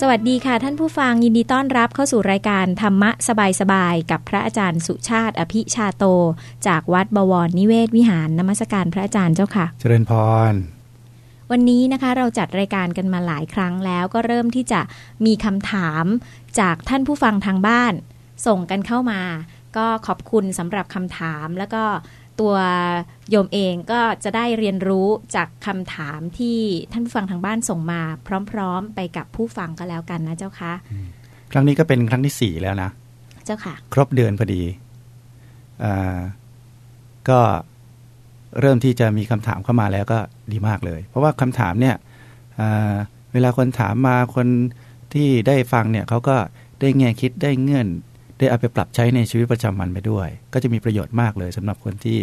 สวัสดีค่ะท่านผู้ฟังยินดีต้อนรับเข้าสู่รายการธรรมะสบายๆกับพระอาจารย์สุชาติ อภิชาโต จากวัดบวรนิเวศวิหารนมัสการพระอาจารย์เจ้าค่ะ เจริญพร วันนี้นะคะเราจัดรายการกันมาหลายครั้งแล้วก็เริ่มที่จะมีคำถามจากท่านผู้ฟังทางบ้าน ส่งกันเข้ามา ก็ขอบคุณสำหรับคำถามแล้วก็ ตัวโยมเองก็จะได้เรียนรู้จากคำถามที่ท่านผู้ฟังทางบ้านส่งมา พร้อม ๆ ไปกับผู้ฟังก็แล้วกันนะเจ้าคะครั้งนี้ก็เป็นครั้งที่สี่แล้วนะ เจ้าค่ะ ครบเดือนพอดีอก็เริ่มที่จะมีคำถามเข้ามาแล้วก็ดีมากเลย เพราะว่าคำถามเนี่ยเวลาคนถามมาคนที่ได้ฟังเนี่ยเขาก็ได้แง่คิดได้เงื่อน ได้เอาไปปรับใช้ในชีวิตประจำวันไปด้วย ก็จะมีประโยชน์มากเลยสำหรับคนที่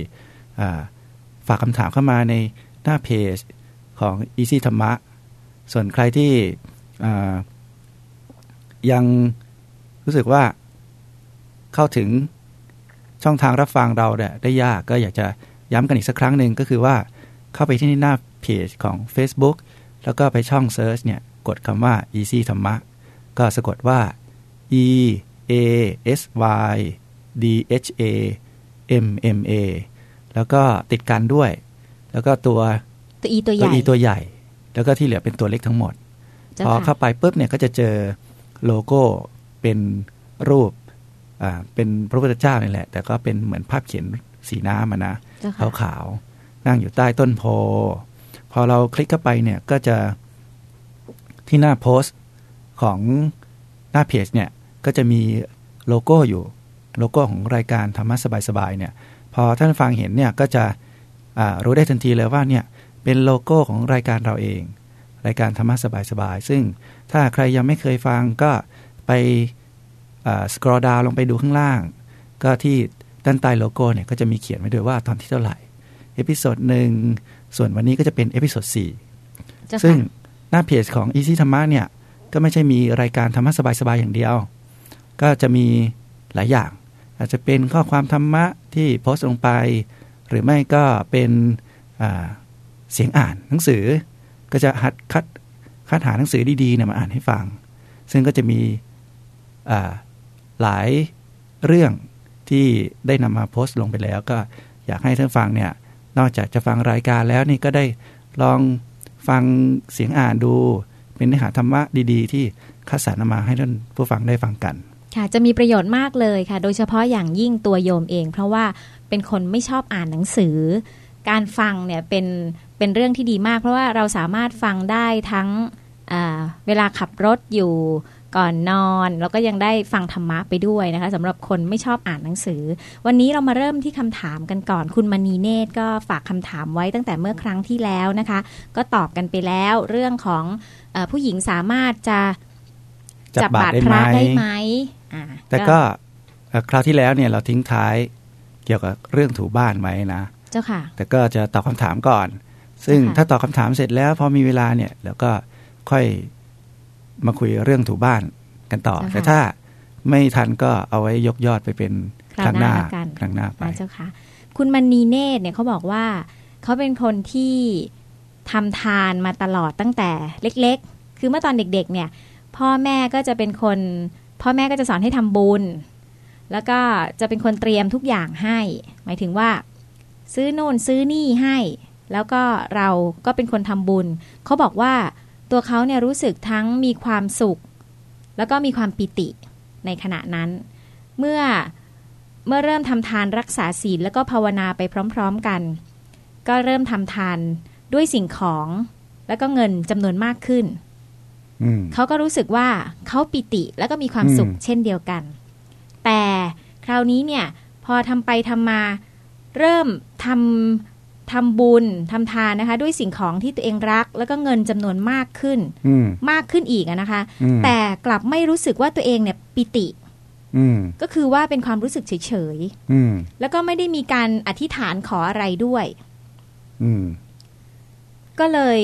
ฝากคำถามเข้ามาในหน้าเพจของ Easy ธรรมะ ส่วนใครที่ยังรู้สึกว่าเข้าถึงช่องทางรับฟังเราเนี่ยได้ยากก็อยากจะย้ำกันอีกสักครั้งหนึ่งก็คือว่าเข้าไปที่หน้าเพจของ Facebook แล้วก็ไปช่อง Search เนี่ยกดคำว่า Easy ธรรมะ ก็สะกดว่า E A S Y D H A M M A แล้วก็ติดกันด้วย แล้วก็ตัวตัวอีตัวใหตัวญ่ E ตัวใหญ่ แล้วก็ที่เหลือเป็นตัวเล็กทั้งหมดเจ้าพอค่ะเข้าไปปุ๊บเนี่ยก็จะเจอโลโก้เป็นรูปอ่าเป็นพระพุทธเจ้านี่แหละ แต่ก็เป็นเหมือนภาพเขียนสีน้ำอะนะเจ้าค่ะขาวๆนั่งอยู่ใต้ต้นโพ พอเราคลิกเข้าไปเนี่ยก็จะที่หน้าโพสต์ของหน้าเพจเนี่ย ก็จะมีโลโก้อยู่โลโก้ของรายการธรรมะสบายๆเนี่ยพอท่านฟังเห็นเนี่ยก็จะอ่ารู้ได้ทันทีเลยว่าเนี่ยเป็นโลโก้ของรายการเราเอง รายการธรรมะสบายๆซึ่งถ้าใครยังไม่เคยฟังก็ไป scroll down ลงไปดูข้างล่าง ก็ที่ด้านใต้โลโก้เนี่ยก็จะมีเขียนไว้ด้วยว่าตอนที่เท่าไหร่ episode หนึ่งส่วนวันนี้ก็จะเป็น episode สี่เจ้าซึ่งค่ะหน้าเพจของ Easy ธรรมะเนี่ยก็ไม่ใช่มีรายการธรรมะสบายๆอย่างเดียว ก็จะมีหลายอย่าง อาจจะเป็นข้อความธรรมะที่โพสต์ลงไป หรือไม่ก็เป็นเสียงอ่านหนังสือ ก็จะหัดคัดคัดหาหนังสือดีๆเนี่ยมาอ่านให้ฟัง ซึ่งก็จะมีหลายเรื่องที่ได้นำมาโพสต์ลงไปแล้ว ก็อยากให้ท่านฟังเนี่ยนอกจากจะฟังรายการแล้วนี่ก็ได้ลองฟังเสียงอ่านดู เป็นเนื้อหาธรรมะดี ๆ ที่คัดสรรมาให้ท่านผู้ฟังได้ฟังกัน ค่ะจะมีประโยชน์มากเลยค่ะ โดยเฉพาะอย่างยิ่งตัวโยมเอง เพราะว่าเป็นคนไม่ชอบอ่านหนังสือ การฟังเนี่ยเป็นเป็นเรื่องที่ดีมาก เพราะว่าเราสามารถฟังได้ทั้งอ่าเวลาขับรถอยู่ก่อนนอนแล้วก็ยังได้ฟังธรรมะไปด้วยนะคะสำหรับคนไม่ชอบอ่านหนังสือ วันนี้เรามาเริ่มที่คำถามกันก่อน คุณมณีเนตรก็ฝากคำถามไว้ตั้งแต่เมื่อครั้งที่แล้วนะคะ ก็ตอบกันไปแล้วเรื่องของเออผู้หญิงสามารถจะจับบาตรได้พไหมระได้ไหมอ่า แต่ก็เอ่อคราวที่แล้วเนี่ยเราทิ้งท้ายเกี่ยวกับเรื่องถูบ้านไว้นะ เจ้าค่ะ แต่ก็จะตอบคำถามก่อน ซึ่งค่ะถ้าตอบคำถามเสร็จแล้วพอมีเวลาเนี่ยแล้วก็ค่อยมาคุยเรื่องถูบ้านกันต่อ แต่ถ้าไม่ทันก็เอาไว้ยกยอดไปเป็นคราวหน้าละกันครั้งหน้าไปนะเจ้าค่ะ คุณมณีเนตรเนี่ยเขาบอกว่าเขาเป็นคนที่ทำทานมาตลอดตั้งแต่เล็ก ๆ คือเมื่อตอนเด็ก ๆ เนี่ย พ่อแม่ก็จะเป็นคน พ่อแม่ก็จะสอนให้ทำบุญ แล้วก็จะเป็นคนเตรียมทุกอย่างให้ หมายถึงว่า ซื้อโน่นซื้อนี่ให้ แล้วก็เราก็เป็นคนทำบุญ เขาบอกว่าตัวเขาเนี่ยรู้สึกทั้งมีความสุข แล้วก็มีความปิติในขณะนั้น เมื่อเมื่อเริ่มทำทานรักษาศีลแล้วก็ภาวนาไปพร้อมๆกัน ก็เริ่มทำทานด้วยสิ่งของแล้วก็เงินจำนวนมากขึ้น เขาก็รู้สึกว่าเขาปิติแล้วก็มีความสุขอืมเช่นเดียวกัน แต่คราวนี้เนี่ยพอทำไปทำมาเริ่มทำทำบุญทำทานนะคะ ด้วยสิ่งของที่ตัวเองรัก แล้วก็เงินจำนวนมากขึ้นอืมมากขึ้นอีกอะนะคะอืมแต่กลับไม่รู้สึกว่าตัวเองเนี่ยปิติอืมก็คือว่าเป็นความรู้สึกเฉยอืมๆแล้วก็ไม่ได้มีการอธิษฐานขออะไรด้วยอืมก็เลย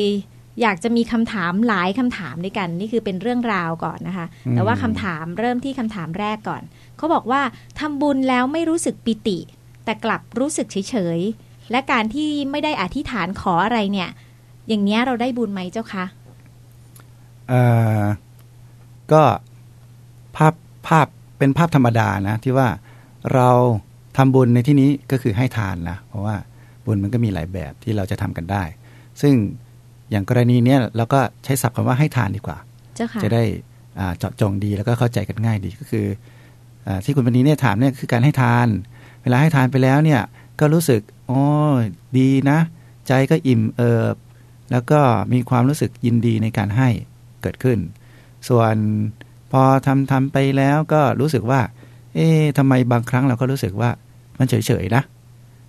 อยากจะมีคำถามหลายคำถามด้วยกัน นี่คือเป็นเรื่องราวก่อนนะคะอืมแต่ว่าคำถามเริ่มที่คำถามแรกก่อน เขาบอกว่าทำบุญแล้วไม่รู้สึกปิติ แต่กลับรู้สึกเฉยๆ และการที่ไม่ได้อธิษฐานขออะไรเนี่ย อย่างเนี้ยเราได้บุญไหมเจ้าคะเอ่อก็ภาพภาพเป็นภาพธรรมดานะ ที่ว่าเราทำบุญในที่นี้ก็คือให้ทานนะเพราะว่าบุญมันก็มีหลายแบบที่เราจะทำกันได้ ซึ่ง อย่างกรณีเนี้ยเราก็ใช้ศัพท์คำว่าให้ทานดีกว่าเจ้าค่ะจะได้อ่าเจาะจงดีแล้วก็เข้าใจกันง่ายดีก็คืออาที่คุณปณีเนี่ยถามเนี่ยคือการให้ทาน เวลาให้ทานไปแล้วเนี่ยก็รู้สึกอ๋อดีนะ ใจก็อิ่มเอิบ แล้วก็มีความรู้สึกยินดีในการให้เกิดขึ้น ส่วนพอทำทำไปแล้วก็รู้สึกว่า เอ๊ะทำไมบางครั้งเราก็รู้สึกว่ามันเฉยๆนะ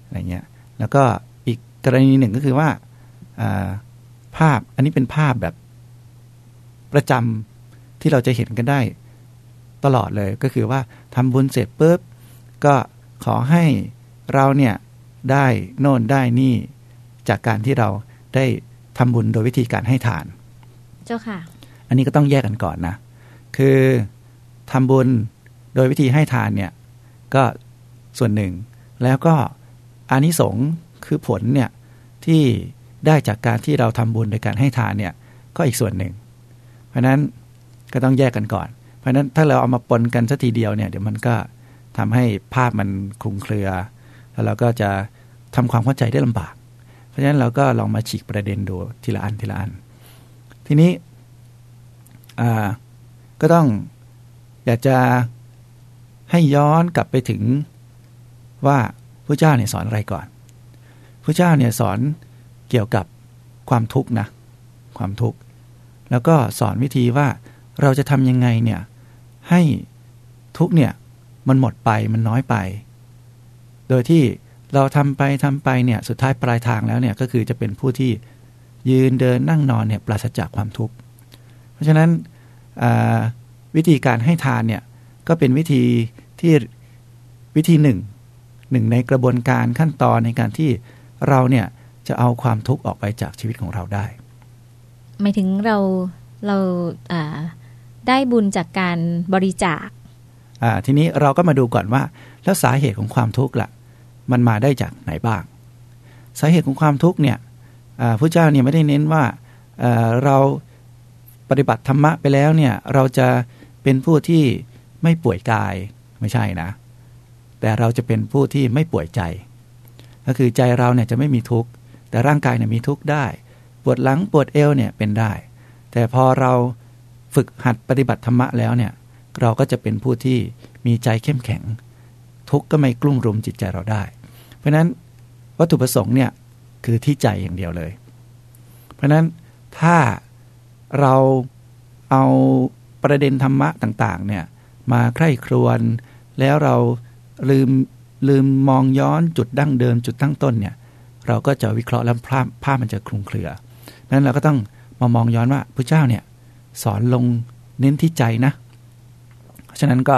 อะไรเงี้ยแล้วก็อีกกรณีหนึ่งก็คือว่าอ่า ภาพ อันนี้เป็นภาพแบบประจำที่เราจะเห็นกันได้ตลอดเลยก็คือว่าทำบุญเสร็จปุ๊บก็ขอให้เราเนี่ยได้โน่นได้นี่จากการที่เราได้ทำบุญโดยวิธีการให้ทาน เจ้าค่ะ อันนี้ก็ต้องแยกกันก่อนนะ คือทำบุญโดยวิธีให้ทานเนี่ยก็ส่วนหนึ่ง แล้วก็อานิสงส์คือผลเนี่ยที่ ได้จากการที่เราทำบุญโดยการให้ทานเนี่ยก็อีกส่วนหนึ่ง เพราะฉะนั้นก็ต้องแยกกันก่อน เพราะฉะนั้นถ้าเราเอามาปนกันสักทีเดียวเนี่ยเดี๋ยวมันก็ทำให้ภาพมันคลุมเครือ แล้วเราก็จะทำความเข้าใจได้ลำบาก เพราะฉะนั้นเราก็ลองมาฉีกประเด็นดูทีละอันทีละอัน ทีนี้ก็ต้องอยากจะให้ย้อนกลับไปถึงว่าพระเจ้าเนี่ยสอนอะไรก่อนพระเจ้าเนี่ยสอน เกี่ยวกับความทุกข์นะ ความทุกข์ แล้วก็สอนวิธีว่าเราจะทำยังไงเนี่ยให้ทุกเนี่ยมันหมดไปมันน้อยไป โดยที่เราทำไปทำไปเนี่ยสุดท้ายปลายทางแล้วเนี่ยก็คือจะเป็นผู้ที่ยืนเดินนั่งนอนเนี่ยปราศจากความทุกข์ เพราะฉะนั้นวิธีการให้ทานเนี่ยก็เป็นวิธีที่วิธีหนึ่งหนึ่งในกระบวนการขั้นตอนในการที่เราเนี่ย จะเอาความทุกข์ออกไปจากชีวิตของเราได้หมายถึงเราเราได้บุญจากการบริจาคทีนี้เราก็มาดูก่อนว่า แล้วสาเหตุของความทุกข์ละ่ะ มันมาได้จากไหนบ้าง สาเหตุของความทุกข์เนี่ยพระเจ้าเนี่ยไม่ได้เน้นว่าเราปฏิบัติธรรมะไปแล้วเนี่ยเราจะเป็นผู้ที่ไม่ป่วยกายไม่ใช่นะ แต่เราจะเป็นผู้ที่ไม่ป่วยใจ ก็คือใจเราเนี่ยจะไม่มีทุกข์ แต่ร่างกายเนี่ยมีทุกข์ได้ ปวดหลังปวดเอวเนี่ยเป็นได้ แต่พอเราฝึกหัดปฏิบัติธรรมะแล้วเนี่ยเราก็จะเป็นผู้ที่มีใจเข้มแข็ง ทุกข์ก็ไม่กลุ่มรุมจิตใจเราได้ เพราะฉะนั้นวัตถุประสงค์เนี่ยคือที่ใจอย่างเดียวเลย เพราะฉะนั้นถ้าเราเอาประเด็นธรรมะต่างๆเนี่ยมาใคร่ครวญแล้วเราลืมลืมมองย้อนจุดดั้งเดิมจุดตั้งต้นเนี่ย เราก็จะวิเคราะห์แล้วภาพภาพมันจะคลุมเครือนั้นเราก็ต้องมามองย้อนว่าพระเจ้าเนี่ยสอนลงเน้นที่ใจนะฉะนั้นก็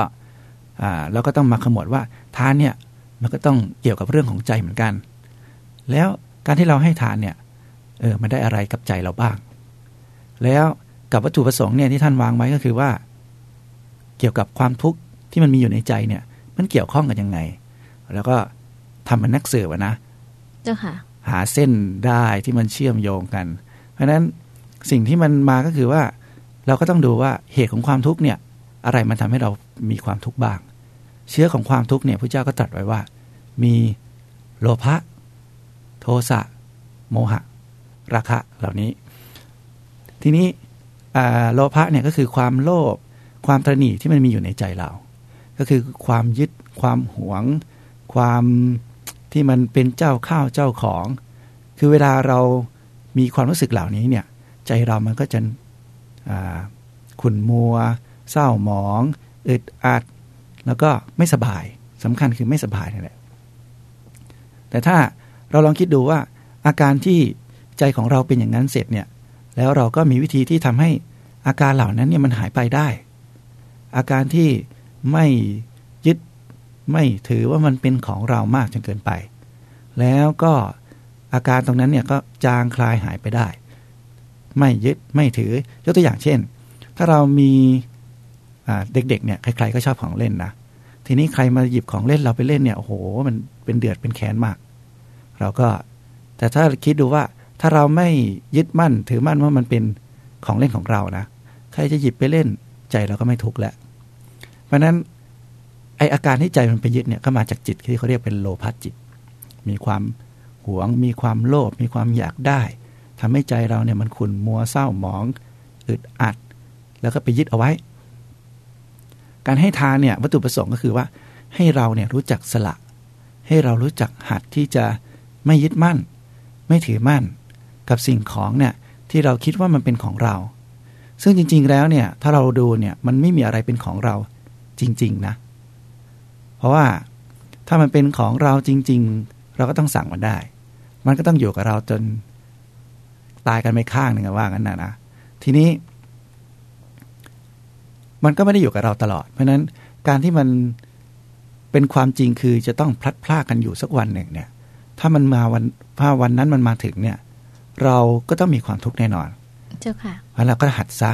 เราก็ต้องมาขมวดว่าทานเนี่ยมันก็ต้องเกี่ยวกับเรื่องของใจเหมือนกัน แล้วการที่เราให้ทานเนี่ยเออมันได้อะไรกับใจเราบ้าง แล้วกับวัตถุประสงค์เนี่ยที่ท่านวางไว้ก็คือว่า เกี่ยวกับความทุกข์ที่มันมีอยู่ในใจเนี่ยมันเกี่ยวข้องกันยังไง แล้วก็ทำมันนักสืบนะ เจ้าค่ะ หาเส้นได้ที่มันเชื่อมโยงกัน เพราะฉะนั้นสิ่งที่มันมาก็คือว่า เราก็ต้องดูว่าเหตุของความทุกข์เนี่ย อะไรมันทำให้เรามีความทุกข์บ้าง เชื้อของความทุกข์เนี่ยพระเจ้าก็ตรัสไว้ว่า มีโลภะโทสะโมหะ ราคะเหล่านี้ ทีนี้โลภะเนี่ยก็คือความโลภความตรณีที่มันมีอยู่ในใจเรา ก็คือความยึดความหวง ความ ที่มันเป็นเจ้าข้าวเจ้าของ คือเวลาเรามีความรู้สึกเหล่านี้เนี่ยใจเรามันก็จะขุ่นมัว เศร้าหมอง อึดอัด แล้วก็ไม่สบายสำคัญคือไม่สบายนี่แหละแต่ถ้าเราลองคิดดูว่าอาการที่ใจของเราเป็นอย่างนั้นเสร็จเนี่ยแล้วเราก็มีวิธีที่ทำให้อาการเหล่านั้นเนี่ยมันหายไปได้ อาการที่ไม่ ไม่ถือว่ามันเป็นของเรามากจนเกินไป แล้วก็อาการตรงนั้นเนี่ยก็จางคลายหายไปได้ ไม่ยึดไม่ถือยกตัวอย่างเช่น ถ้าเรามีเด็กๆเนี่ยใครๆก็ชอบของเล่นนะทีนี้ใครมาหยิบของเล่นเราไปเล่นเนี่ยโอ้โหมันเป็นเดือดเป็นแค้นมาก เราก็ แต่ถ้าคิดดูว่าถ้าเราไม่ยึดมั่นถือมั่นว่ามันเป็นของเล่นของเรานะ ใครจะหยิบไปเล่นใจเราก็ไม่ทุกข์แล้วเพราะนั้น ออาการที่ใจมันไปยึดเนี่ยก็มาจากจิตที่เขาเรียกเป็นโลภะจิต มีความหวง มีความโลภมีความอยากได้ทำให้ใจเราเนี่ยมันขุ่นมัวเศร้าหมองอึดอัด แล้วก็ไปยึดเอาไว้ การให้ทานเนี่ยวัตถุประสงค์ก็คือว่า ให้เราเนี่ยรู้จักสละ ให้เรารู้จักหัดที่จะไม่ยึดมั่น ไม่ถือมั่น กับสิ่งของเนี่ยที่เราคิดว่ามันเป็นของเรา ซึ่งจริง ๆแล้วเนี่ยถ้าเราดูเนี่ยมันไม่มีอะไรเป็นของเราจริง ๆ นะ เพราะว่าถ้ามันเป็นของเราจริง ๆ เราก็ต้องสั่งมันได้ มันก็ต้องอยู่กับเราจนตายกันไม่ข้างหนึ่งว่างั้นนะนะทีนี้ มันก็ไม่ได้อยู่กับเราตลอด เพราะฉะนั้นการที่มันเป็นความจริงคือจะต้องพลัดพรากกันอยู่สักวันหนึ่งเนี่ย ถ้ามันมาวันถ้าวันนั้นมันมาถึงเนี่ย เราก็ต้องมีความทุกข์แน่นอน เจ้าค่ะเพราะเราก็หัดซะ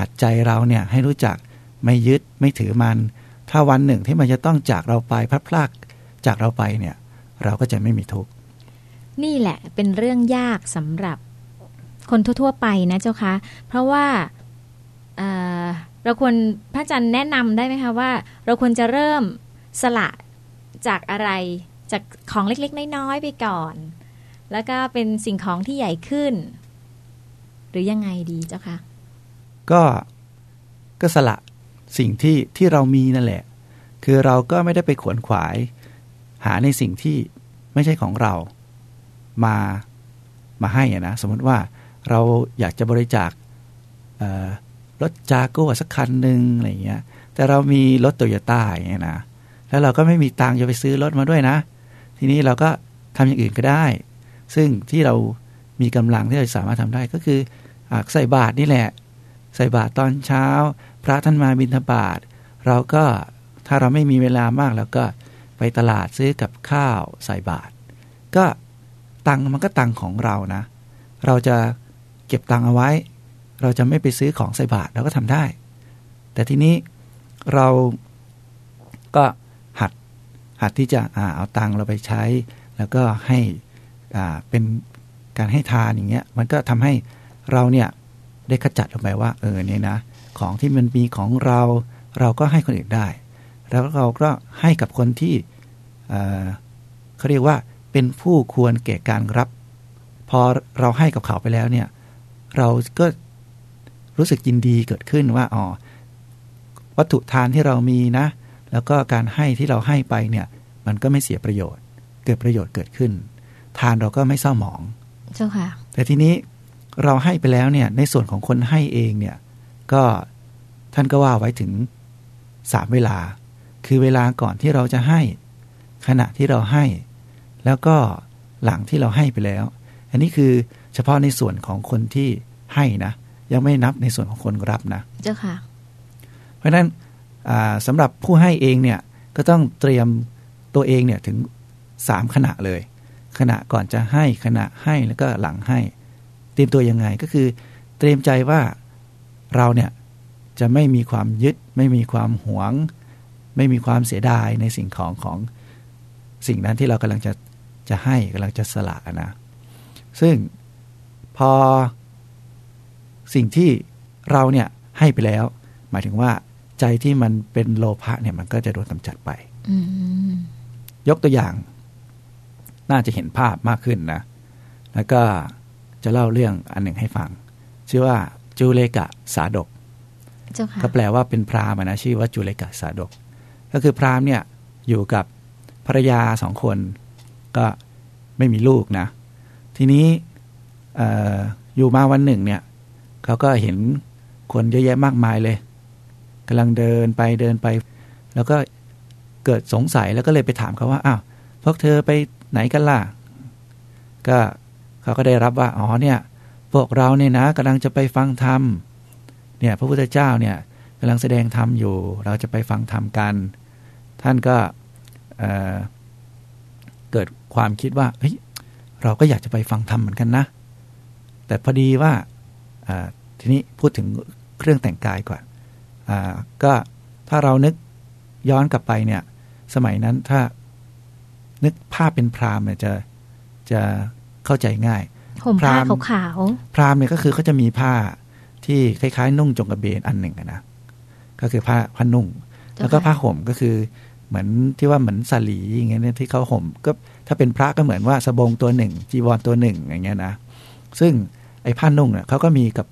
หัดใจเราเนี่ยให้รู้จักไม่ยึดไม่ถือมัน ถ้าวันหนึ่งที่มันจะต้องจากเราไปพลัดพรากจากเราไปเนี่ย เราก็จะไม่มีทุกข์นี่แหละเป็นเรื่องยากสำหรับคนทั่ว ๆ ไปนะเจ้าคะ เพราะว่าเอ่อเราควรพระอาจารย์แนะนำได้ไหมคะว่า เราควรจะเริ่มสละจากอะไรจากของเล็กๆ น้อยๆไปก่อน แล้วก็เป็นสิ่งของที่ใหญ่ขึ้น หรือยังไงดีเจ้าคะก็ก็สละ สิ่งที่ที่เรามีนั่นแหละ คือเราก็ไม่ได้ไปขวนขวาย หาในสิ่งที่ไม่ใช่ของเรา มามาให้อะนะ สมมติว่าเราอยากจะบริจาครถจากัวสักคันหนึ่งอะไรอย่างเงี้ย แต่เรามีรถโตโยต้าอย่างเงี้ยนะ แล้วเราก็ไม่มีตังค์จะไปซื้อรถมาด้วยนะ ทีนี้เราก็ทำอย่างอื่นก็ได้ ซึ่งที่เรามีกำลังที่เราสามารถทำได้ก็คืออใส่บาตรนี่แหละ ใส่บาตรตอนเช้า พระท่านมาบิณฑบาตเราก็ถ้าเราไม่มีเวลามากเราก็ไปตลาดซื้อกับข้าวใส่บาตรก็ตังมันก็ตังของเรานะ เราจะเก็บตังเอาไว้ เราจะไม่ไปซื้อของใส่บาตรเราก็ทำได้ แต่ทีนี้เราก็หัดหัดที่จะอาเอาตังเราไปใช้ แล้วก็ให้เป็นการให้ทานอย่างเงี้ยมันก็ทำให้เราเนี่ย ได้ขจัดออกไปว่า เออเนี่ยนะ ของที่มันมีของเราเราก็ให้คนอื่นได้ แล้วเราก็ให้กับคนที่เอ่อเขาเรียกว่าเป็นผู้ควรแก่การรับ พอเราให้กับเขาไปแล้วเนี่ย เราก็รู้สึกยินดีเกิดขึ้นว่าอ๋อวัตถุทานที่เรามีนะ แล้วก็การให้ที่เราให้ไปเนี่ย มันก็ไม่เสียประโยชน์ เกิดประโยชน์เกิดขึ้น ทานเราก็ไม่เศร้าหมอง เจ้าค่ะ แต่ทีนี้ เราให้ไปแล้วเนี่ยในส่วนของคนให้เองเนี่ยก็ท่านก็ว่าไว้ถึงสามเวลา คือเวลาก่อนที่เราจะให้ ขณะที่เราให้ แล้วก็หลังที่เราให้ไปแล้ว อันนี้คือเฉพาะในส่วนของคนที่ให้นะ ยังไม่นับในส่วนของคนรับนะ เจ้าค่ะ เพราะฉะนั้นอ่าสำหรับผู้ให้เองเนี่ยก็ต้องเตรียมตัวเองเนี่ยถึงสามขณะเลย ขณะก่อนจะให้ขณะให้แล้วก็หลังให้ เตรียมตัวยังไงก็คือเตรียมใจว่าเราเนี่ยจะไม่มีความยึด ไม่มีความหวง ไม่มีความเสียดายในสิ่งของของสิ่งนั้นที่เรากำลังจะจะให้กำลังจะสละนะ ซึ่งพอสิ่งที่เราเนี่ยให้ไปแล้ว หมายถึงว่าใจที่มันเป็นโลภะเนี่ยมันก็จะโดนกำจัดไปอืมยกตัวอย่าง น่าจะเห็นภาพมากขึ้นนะ แล้วก็ จะเล่าเรื่องอันหนึ่งให้ฟัง ชื่อว่าจูเลกะสาดกเจ้าค่ะก็แปลว่าเป็นพราหมณ์อะนะชื่อว่าจุเลกะสาดก ก็คือพราหมณ์เนี่ยอยู่กับภรรยาสองคน ก็ไม่มีลูกนะ ทีนี้เอออยู่มาวันหนึ่งเนี่ยเขาก็เห็นคนเยอะแยะมากมายเลยกำลังเดินไปเดินไป แล้วก็เกิดสงสัยแล้วก็เลยไปถามเขาว่าอ้าวพวกเธอไปไหนกันล่ะ ก็ เขาก็ได้รับว่าอ๋อเนี่ยพวกเราเนี่ยนะกำลังจะไปฟังธรรมเนี่ยพระพุทธเจ้าเนี่ยกำลังแสดงธรรมอยู่ เราจะไปฟังธรรมกัน ท่านก็เเกิดความคิดว่าเฮ้ยเราก็อยากจะไปฟังธรรมเหมือนกันนะ แต่พอดีว่าทีนี้พูดถึงเครื่องแต่งกายก่อนอก็ถ้าเรานึกย้อนกลับไปเนี่ยสมัยนั้นถ้านึกภาพเป็นพราหมณ์เนี่ยจะจะ เข้าใจง่ายห่มผ้าพราหมณ์ขาวพราหมณ์เนี่ยก็คือเขาจะมีผ้าที่คล้ายๆ นุ่งจงกระเบนอันหนึ่งอะนะก็คือผ้าผ้านุ่ง แล้วก็ผ้าห่มก็คือเหมือนที่ว่าเหมือนสาลีอย่างเงี้ยที่เขาห่มก็ถ้าเป็นพระก็เหมือนว่าสบงตัวหนึ่ง จีวรตัวหนึ่งอย่างเงี้ยนะซึ่งไอ้ผ้านุ่งเนี่ยเขาก็มีกับ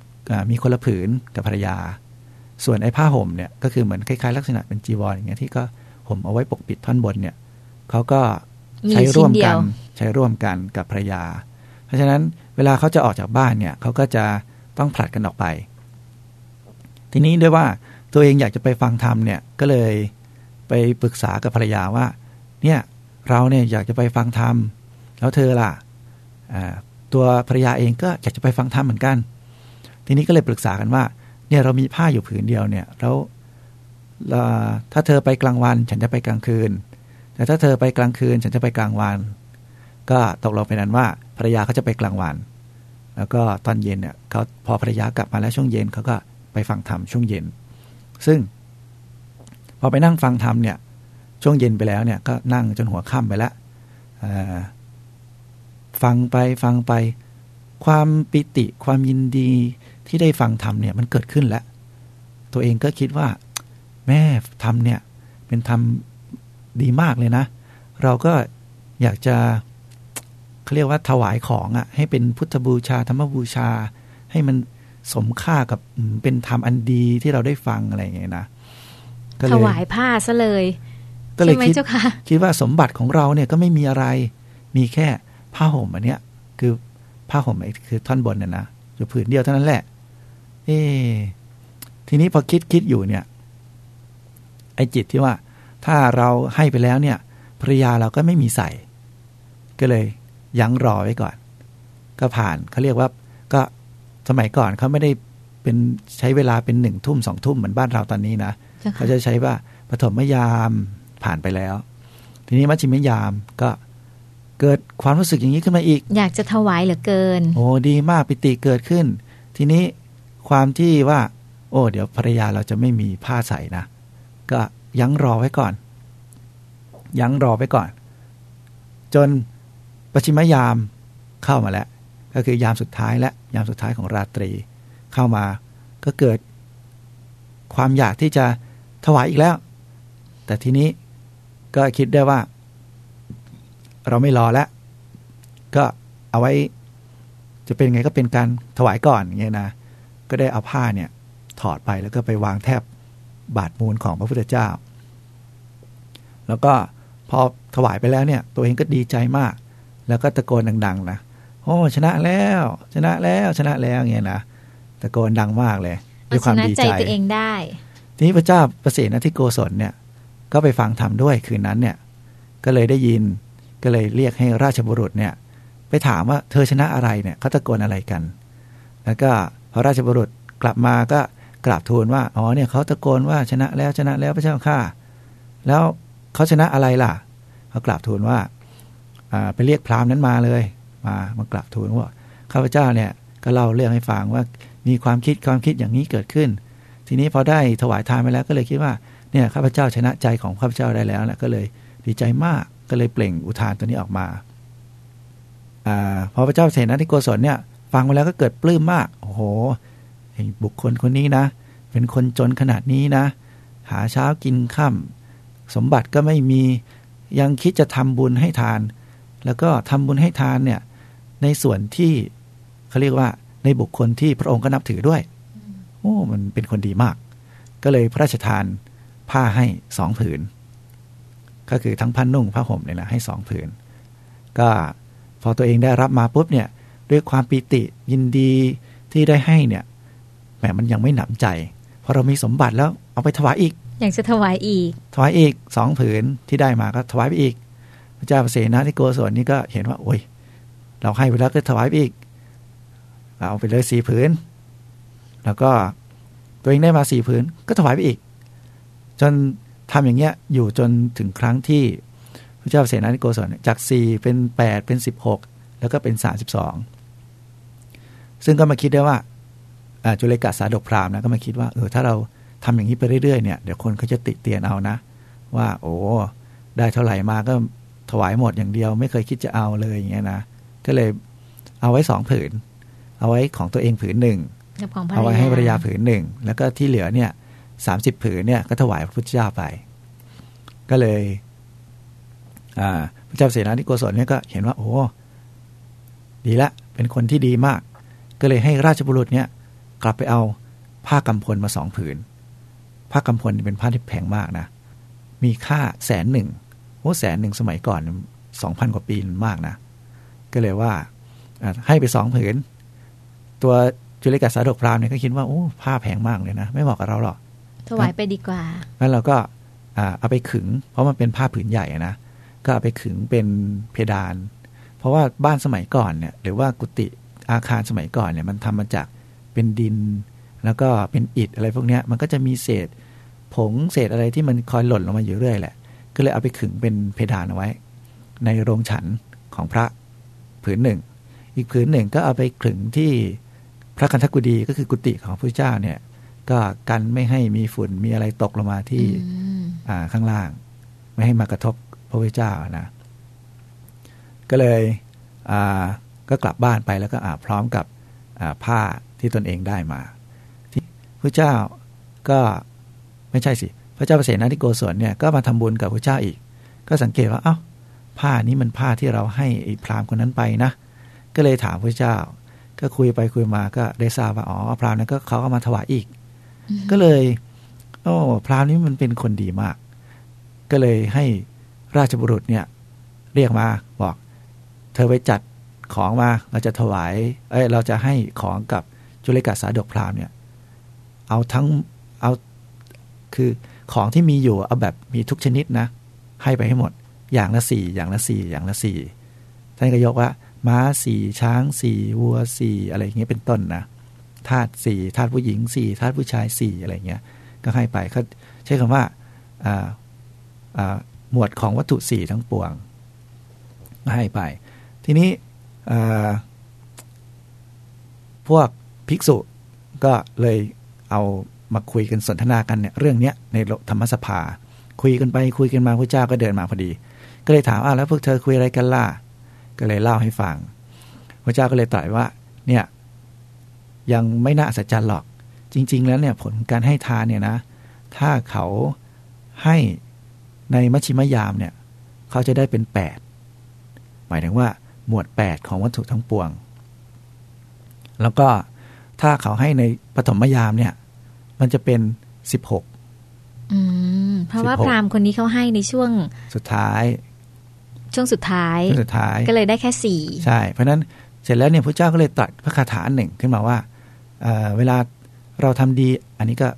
มีคนละผืนกับภรรยา ส่วนไอ้ผ้าห่มเนี่ยก็คือเหมือนคล้ายๆ ลักษณะเป็นจีวรอย่างเงี้ยที่ก็ห่มเอาไว้ปกปิดท่อนบนเนี่ยเขาก็ ใช้ร่วมกันใช้ร่วมกันกับภรรยา เพราะฉะนั้นเวลาเขาจะออกจากบ้านเนี่ยเขาก็จะต้องผลัดกันออกไป ทีนี้ด้วยว่าตัวเองอยากจะไปฟังธรรมเนี่ยก็เลยไปปรึกษากับภรรยาว่า เนี่ยเราเนี่ยอยากจะไปฟังธรรมแล้วเธอล่ะตัวภรรยาเองก็อยากจะไปฟังธรรมเหมือนกัน ทีนี้ก็เลยปรึกษากันว่าเนี่ยเรามีผ้าอยู่ผืนเดียวเนี่ยแล้วถ้าเธอไปกลางวันฉันจะไปกลางคืน แต่ถ้าเธอไปกลางคืนฉันจะไปกลางวัน ก็ตกลงไปนั้นว่าภรรยาเขาจะไปกลางวัน แล้วก็ตอนเย็นเนี่ยเขาพอภรรยากลับมาแล้วช่วงเย็นเขาก็ไปฟังธรรมช่วงเย็น ซึ่ง พอไปนั่งฟังธรรมเนี่ย ช่วงเย็นไปแล้วเนี่ยก็นั่งจนหัวค่ำไปแล้วฟังไปฟังไป ความปิติความยินดีที่ได้ฟังธรรมเนี่ยมันเกิดขึ้นแล้ว ตัวเองก็คิดว่า แม่ธรรมเนี่ยเป็นธรรม ดีมากเลยนะ เราก็อยากจะเขาเรียกว่าถวายของอะ่ะ ให้เป็นพุทธบูชาธรรมบูชา ให้มันสมค่ากับเป็นธรรมอันดีที่เราได้ฟังอะไรอย่างเงี้ยนะถวายผ้าซะเลย ก็เลยคิดคิดว่าสมบัติของเราเนี่ยก็ไม่มีอะไร มีแค่ผ้าห่มอันเนี้ย คือผ้าห่มไอ้คือท่อนบนเนี่ยนะอยู่ผืนเดียวเท่านั้นแหละ เอทีนี้พอคิดคิดอยู่เนี่ย ไอ้จิตที่ว่า ถ้าเราให้ไปแล้วเนี่ยภรรยาเราก็ไม่มีใส่ ก็เลยยั้งรอไว้ก่อน ก็ผ่านเขาเรียกว่าก็สมัยก่อนเขาไม่ได้เป็นใช้เวลาเป็นหนึ่งทุ่มสองทุ่มเหมือนบ้านเราตอนนี้นะเขาจะใช้ว่าปฐมยามผ่านไปแล้ว ทีนี้มัชชิมยามก็เกิดความรู้สึกอย่างนี้ขึ้นมาอีก อยากจะถวายเหลือเกิน โอ้ดีมากปิติเกิดขึ้น ทีนี้ความที่ว่า โอ้ เดี๋ยวภรรยาเราจะไม่มีผ้าใส่นะ ก็ ยั้งรอไว้ก่อน ยั้งรอไว้ก่อน จนปชิมยามเข้ามาแล้ว ก็คือยามสุดท้ายและยามสุดท้ายของราตรีเข้ามาก็เกิดความอยากที่จะถวายอีกแล้ว แต่ทีนี้ก็คิดได้ว่า เราไม่รอแล้ว ก็เอาไว้ จะเป็นไงก็เป็นการถวายก่อนอย่างเงี้ยนะ ก็ได้เอาผ้าเนี่ย ถอดไปแล้วก็ไปวางแทบ บาดมูลของพระพุทธเจ้า แล้วก็พอถวายไปแล้วเนี่ย ตัวเองก็ดีใจมาก แล้วก็ตะโกนดัง ๆ นะโอ้ชนะแล้ว ชนะแล้วชนะแล้วเงี้ยนะตะโกนดังมากเลยด้วยความดีใจตัวเองได้ทีนี้พระเจ้าประเสฐนะที่โกศลเนี่ย ก็ไปฟังธรรมด้วยคืนนั้นเนี่ย ก็เลยได้ยินก็เลยเรียกให้ราชบุรุษเนี่ย ไปถามว่าเธอชนะอะไรเนี่ยเขาตะโกนอะไรกัน แล้วก็พอราชบุรุษกลับมาก็ กราบทูลว่าอ๋อเนี่ยเขาตะโกนว่าชนะแล้วชนะแล้วพระเจ้าข้าแล้วเขาชนะอะไรล่ะเขากราบทูลว่าไปเรียกพราหมณ์นั้นมาเลย มามากราบทูลว่าข้าพเจ้าเนี่ยก็เล่าเรื่องให้ฟังว่ามีความคิดความคิดอย่างนี้เกิดขึ้น ทีนี้พอได้ถวายทานไปแล้วก็เลยคิดว่าเนี่ยข้าพเจ้าชนะใจของข้าพเจ้าได้แล้วนะก็เลยดีใจมากก็เลยเปล่งอุทานตัวนี้ออกมาอพอพระเจ้าเสนาธิโกศลเนี่ยฟังมาแล้วก็เกิดปลื้มมากโอ้โห บุคคลคนนี้นะ เป็นคนจนขนาดนี้นะ หาเช้ากินค่ำสมบัติก็ไม่มียังคิดจะทำบุญให้ทาน แล้วก็ทำบุญให้ทานเนี่ย ในส่วนที่เขาเรียกว่าในบุคคลที่พระองค์ก็นับถือด้วย โอ้ มันเป็นคนดีมาก ก็เลยพระราชทานผ้าให้สองผืน ก็คือทั้งผ้านุ่งผ้าห่มเลยนะให้สองผืน ก็พอตัวเองได้รับมาปุ๊บเนี่ย ด้วยความปีติยินดีที่ได้ให้เนี่ย แหมมันยังไม่หนำใจพอเรามีสมบัติแล้วเอาไปถวายอีก อยากจะถวายอีก ถวายอีกสองผืนที่ได้มาก็ถวายไปอีก พระเจ้าเสนาธิโกศลนี่ก็เห็นว่า โอ้ย เราให้ไปแล้วก็ถวายไปอีก เอาไปเลยสี่ผืน แล้วก็ตัวเองได้มาสี่ผืนก็ถวายไปอีก จนทำอย่างเงี้ยอยู่จนถึงครั้งที่พระเจ้าเสนาธิโกศลจากสี่เป็นแปดเป็นสิบหกแล้วก็เป็นสาสิบสองซึ่งก็มาคิดได้ว่า จุเลกาสาดกพรามนะก็มาคิดว่าเออถ้าเราทำอย่างนี้ไปเรื่อยๆเนี่ยเดี๋ยวคนเขาจะติเตียนเอานะ ว่า โอ้ได้เท่าไหร่มาก็ถวายหมดอย่างเดียว ไม่เคยคิดจะเอาเลยอย่างเงี้ยนะก็เลยเอาไว้สองผืน เอาไว้ของตัวเองผืนหนึ่งเอาไว้ให้ภรรยาผืนหนึ่งแล้วก็ที่เหลือเนี่ย30ผืนเนี่ยก็ถวายพระพุทธเจ้าไป ก็เลยพระเจ้าเสนาธิโกศลเนี่ยก็เห็นว่า โอ้ ดีละ เป็นคนที่ดีมาก ก็เลยให้ราชบุรุษเนี่ย กลับไปเอาผ้ากำพลมาสองผืน ผ้ากำพลเป็นผ้าที่แพงมากนะ มีค่าแสนหนึ่งโอ้แสนหนึ่งสมัยก่อนสองพันกว่าปีมากนะ ก็เลยว่าให้ไปสองผืน ตัวจุลิกาสาดกพรามเนี่ยก็คิดว่าโอ้ผ้าแพงมากเลยนะ ไม่เหมาะกับเราหรอกถวายไปดีกว่างั้นเราก็เอาไปขึง เพราะมันเป็นผ้าผืนใหญ่นะก็เอาไปขึงเป็นเพดาน เพราะว่าบ้านสมัยก่อนเนี่ยหรือว่ากุฏิอาคารสมัยก่อนเนี่ยมันทำมาจาก เป็นดิน แล้วก็เป็นอิฐอะไรพวกนี้มันก็จะมีเศษ ผงเศษอะไรที่มันคอยหล่นลงมาอยู่เรื่อยแหละ ก็เลยเอาไปขึงเป็นเพดานเอาไว้ ในโรงฉันของพระผืนหนึ่ง อีกผืนหนึ่งก็เอาไปขึงที่พระคันธกุฎีก็คือกุฏิของพระเจ้าเนี่ย ก็กันไม่ให้มีฝุ่นมีอะไรตกลงมาที่ข้างล่าง ไม่ให้มากระทบพระพุทธเจ้านะก็เลยก็กลับบ้านไปแล้วก็พร้อมกับผ้า ที่ตนเองได้มา ที่พระเจ้าก็ไม่ใช่สิ พระเจ้าเปรตนาธิโกศลเนี่ยก็มาทำบุญกับพระเจ้าอีก ก็สังเกตว่าเอา้าผ้านี้มันผ้าที่เราให้พราหมณ์คนนั้นไปนะ ก็เลยถามพระเจ้า ก็คุยไปคุยมาก็ได้ทราบว่าอ๋อพราหมณ์นั้นก็เขาก็มาถวายอีก ก็เลย โอ้พราหมณ์นี้มันเป็นคนดีมาก ก็เลยให้ราชบุรุษเนี่ยเรียกมาบอก เธอไปจัดของมาเราจะถวาย เอ้ยเราจะให้ของกับ จุลิกาสาดกพราหมณ์เนี่ยเอาทั้งเอาคือของที่มีอยู่เอาแบบมีทุกชนิดนะ ให้ไปให้หมด อย่างละสี่อย่างละสี่อย่างละสี่ท่านก็ยกว่า ม้าสี่ช้างสี่วัวสี่อะไรอย่างเงี้ยเป็นต้นนะธาตุสี่ธาตุผู้หญิงสี่ธาตุผู้ชายสี่อะไรเงี้ย ก็ให้ไปเขาใช้คำว่าหมวดของวัตถุสี่ทั้งปวงให้ไป ทีนี้พวก ภิกษุก็เลยเอามาคุยกันสนทนากันเนี่ยเรื่องเนี้ยในธรรมสภา คุยกันไปคุยกันมาพระเจ้าก็เดินมาพอดี ก็เลยถามอ่าแล้วพวกเธอคุยอะไรกันล่ะก็เลยเล่าให้ฟัง พระเจ้าก็เลยตรัสว่าเนี่ยยังไม่น่าสัจจ์หรอก จริง ๆ แล้วเนี่ยผลการให้ทานเนี่ยนะ ถ้าเขาให้ในมัชชิมยามเนี่ยเขาจะได้เป็นแปดหมายถึงว่าหมวดแปดของวัตถุทั้งปวง แล้วก็ ถ้าเขาให้ในปฐมยามเนี่ย มันจะเป็นสิบหกเพราะว่าพราหมณ์คนนี้เขาให้ในช่วงสุดท้าย ช่วงสุดท้ายสุดท้ายก็เลยได้แค่สี่ใช่ เพราะนั้นเสร็จแล้วเนี่ยพระเจ้าก็เลยตัดพระคาถาหนึ่งขึ้นมาว่าเวลาเราทำดี อันนี้ก็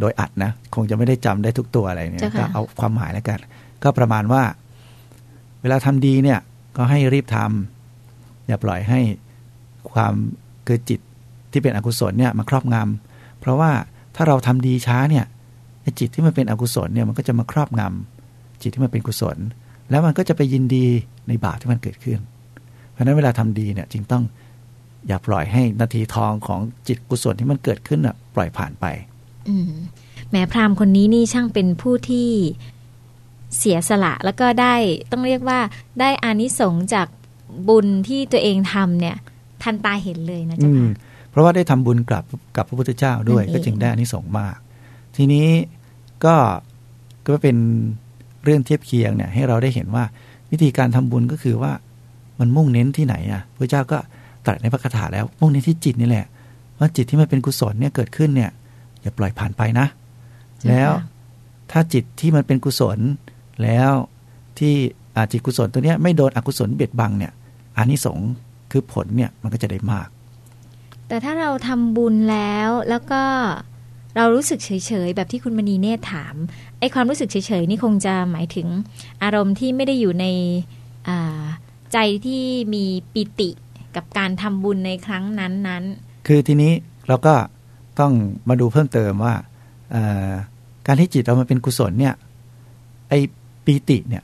โดยอัดนะ คงจะไม่ได้จำได้ทุกตัวอะไรเนี่ยก็เอาความหมายแล้วกัน ก็ประมาณว่า เวลาทำดีเนี่ย ก็ให้รีบทำอย่าปล่อยให้ความเกิดจิต ที่เป็นอกุศลเนี่ยมาครอบงำเพราะว่าถ้าเราทำดีช้าเนี่ยจิตที่มันเป็นอกุศลเนี่ยมันก็จะมาครอบงำจิตที่มันเป็นกุศล แล้วมันก็จะไปยินดีในบาปที่มันเกิดขึ้น เพราะนั้นเวลาทำดีเนี่ยจึงต้องอย่าปล่อยให้นาทีทองของจิตกุศลที่มันเกิดขึ้นอะปล่อยผ่านไปอืมแม้พราหมณ์คนนี้นี่ช่างเป็นผู้ที่เสียสละแล้วก็ได้ต้องเรียกว่าได้อานิสงส์จากบุญที่ตัวเองทำเนี่ย ทันตาเห็นเลยนะจ๊ะ เพราะว่าได้ทำบุญกับกับพระพุทธเจ้าด้วย ก็จึงได้อานิสงส์มาก ทีนี้ก็ก็เป็นเรื่องเทียบเคียงเนี่ยให้เราได้เห็นว่าวิธีการทำบุญก็คือว่ามันมุ่งเน้นที่ไหนอะพระเจ้าก็ตรัสในพระคาถาแล้วมุ่งในที่จิตนี่แหละ ว่าจิตที่มันเป็นกุศลเนี่ยเกิดขึ้นเนี่ย อย่าปล่อยผ่านไปนะ แล้วถ้าจิตที่มันเป็นกุศลแล้วที่อาจิตกุศลตัวเนี้ยไม่โดนอกุศลเบียดบังเนี่ยอานิสงส์คือผลเนี่ยมันก็จะได้มาก แต่ถ้าเราทำบุญแล้วแล้วก็เรารู้สึกเฉยๆ แบบที่คุณมณีเนตถามไอ้ความรู้สึกเฉยๆนี่คงจะหมายถึงอารมณ์ที่ไม่ได้อยู่ในใจที่มีปิติกับการทำบุญในครั้งนั้นนั้นคือทีนี้เราก็ต้องมาดูเพิ่มเติมว่าการที่จิตเรามาเป็นกุศลเนี่ยไอ้ปีติเนี่ย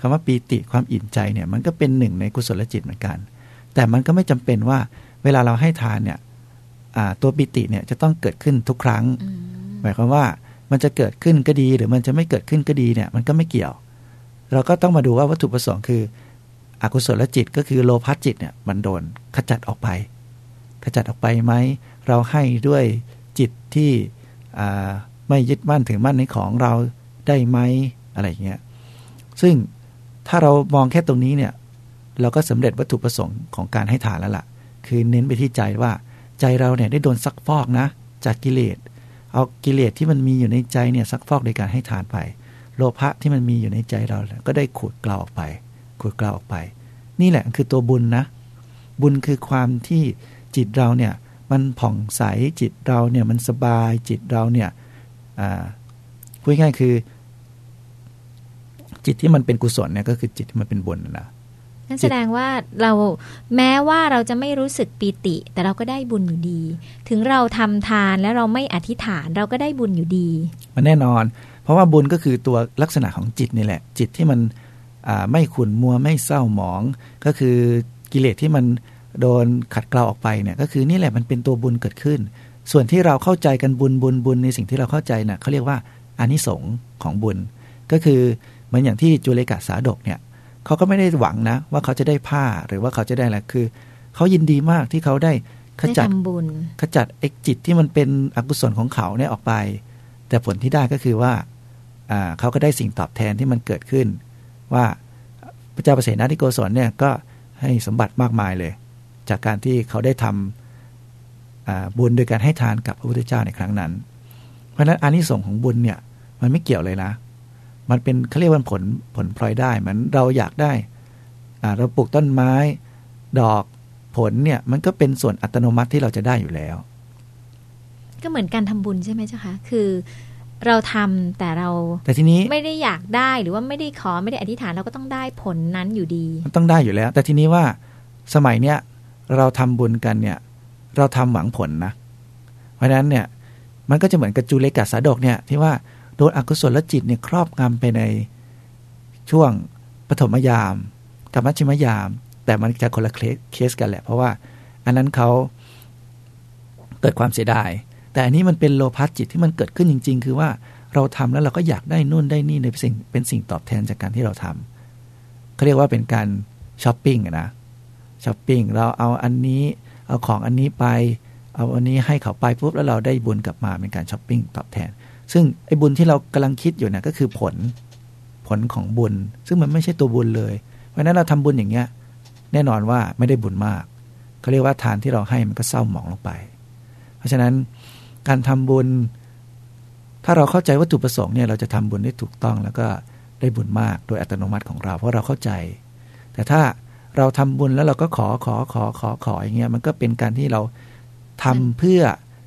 คำว่าปีติความอิ่มใจเนี่ยมันก็เป็นหนึ่งในกุศลจิตเหมือนกัน แต่มันก็ไม่จำเป็นว่าเวลาเราให้ทานเนี่ย ตัวปิติเนี่ยจะต้องเกิดขึ้นทุกครั้ง หมายความว่ามันจะเกิดขึ้นก็ดี หรือมันจะไม่เกิดขึ้นก็ดีเนี่ยมันก็ไม่เกี่ยว เราก็ต้องมาดูว่าวัตถุประสงค์คือ อกุศลจิตก็คือโลภจิตเนี่ยมันโดนขจัดออกไป ขจัดออกไปไหมเราให้ด้วยจิตที่ไม่ยึดมั่นถือมั่นในของเราได้ไหมอะไรเงี้ยซึ่งถ้าเรามองแค่ตรงนี้เนี่ยเราก็สำเร็จวัตถุประสงค์ของการให้ทานแล้วละ่ะ คือเน้นไปที่ใจว่า ใจเราเนี่ยได้โดนซักฟอกนะ จากกิเลส เอากิเลสที่มันมีอยู่ในใจเนี่ยซักฟอกโดยการให้ทานไป โลภะที่มันมีอยู่ในใจเราก็ได้ขูดเกลาออกไป ขูดเกลาออกไป นี่แหละคือตัวบุญนะ บุญคือความที่จิตเราเนี่ยมันผ่องใสจิตเราเนี่ยมันสบายจิตเราเนี่ยพูดง่ายคือ จิตที่มันเป็นกุศลเนี่ยก็คือจิตที่มันเป็นบุญนะ นั่นแสดงว่าเราแม้ว่าเราจะไม่รู้สึกปีติ แต่เราก็ได้บุญอยู่ดี ถึงเราทำทานแล้วเราไม่อธิษฐานเราก็ได้บุญอยู่ดี มันแน่นอน เพราะว่าบุญก็คือตัวลักษณะของจิตนี่แหละ จิตที่มันไม่ขุนมัวไม่เศร้าหมอง ก็คือกิเลสที่มันโดนขัดเกลาออกไปเนี่ยก็คือนี่แหละมันเป็นตัวบุญเกิดขึ้น ส่วนที่เราเข้าใจกันบุญบุญบุญในสิ่งที่เราเข้าใจน่ะเขาเรียกว่าอานิสงส์ของบุญ ก็คือเหมือนอย่างที่จุเลกาสาดกเนี่ย เขาก็ไม่ได้หวังนะ ว่าเขาจะได้ผ้าหรือว่าเขาจะได้อะไรคือ เขายินดีมากที่เขาได้ขจัดบุญขจัดเอกจิตที่มันเป็นอกุศลของเขาเนี่ยออกไป แต่ผลที่ได้ก็คือว่าเขาก็ได้สิ่งตอบแทนที่มันเกิดขึ้น ว่าพระเจ้าประเสนาธิโกศลเนี่ยก็ให้สมบัติมากมายเลย จากการที่เขาได้ทำบุญโดยการให้ทานกับพระพุทธเจ้าในครั้งนั้น เพราะฉะนั้นอานิสงส์ของบุญเนี่ยมันไม่เกี่ยวเลยนะ มันเป็นเขาเรียกว่าผลผลพลอยได้เหมือนเราอยากได้เราปลูกต้นไม้ ดอกผลเนี่ยมันก็เป็นส่วนอัตโนมัติที่เราจะได้อยู่แล้ว ก็เหมือนการทำบุญใช่ไหมเจ้าคะคือเราทำแต่เราแต่ทีนี้ไม่ได้อยากได้หรือว่าไม่ได้ขอไม่ได้อธิษฐานเราก็ต้องได้ผลนั้นอยู่ดี มันต้องได้อยู่แล้ว แต่ทีนี้ว่าสมัยเนี้ยเราทำบุญกันเนี่ย เราทำหวังผลนะ เพราะฉะนั้นเนี่ยมันก็จะเหมือนกับจูเลกัสสาดกเนี่ยที่ว่า โดนอกุศลจิตเนี่ยครอบงำไปในช่วงปฐมยามกับมัชชิมยาม แต่มันจะคนละเคสกันแหละ เพราะว่าอันนั้นเขาเกิดความเสียดาย แต่อันนี้มันเป็นโลภะจิตที่มันเกิดขึ้นจริง ๆ คือว่าเราทำแล้วเราก็อยากได้นู่นได้นี่ในสิ่งเป็นสิ่งตอบแทนจากการที่เราทำเขาเรียกว่าเป็นการช้อปปิ้งนะช้อปปิ้งเราเอาอันนี้เอาของอันนี้ไป เอาอันนี้ให้เขาไปปุ๊บแล้วเราได้บุญกลับมาเป็นการช้อปปิ้งตอบแทน ซึ่งไอ้บุญที่เรากำลังคิดอยู่นะก็คือผลผลของบุญ ซึ่งมันไม่ใช่ตัวบุญเลย เพราะนั้นเราทำบุญอย่างเงี้ย แน่นอนว่าไม่ได้บุญมากเขาเรียกว่าทานที่เราให้มันก็เศร้าหมองลงไป เพราะฉะนั้นการทำบุญ ถ้าเราเข้าใจวัตถุประสงค์เนี่ยเราจะทำบุญได้ถูกต้องแล้วก็ได้บุญมากโดยอัตโนมัติของเรา เพราะเราเข้าใจ แต่ถ้าเราทำบุญแล้วเราก็ขอขอขอขอขออย่างเงี้ยมันก็เป็นการที่เราทำเพื่อ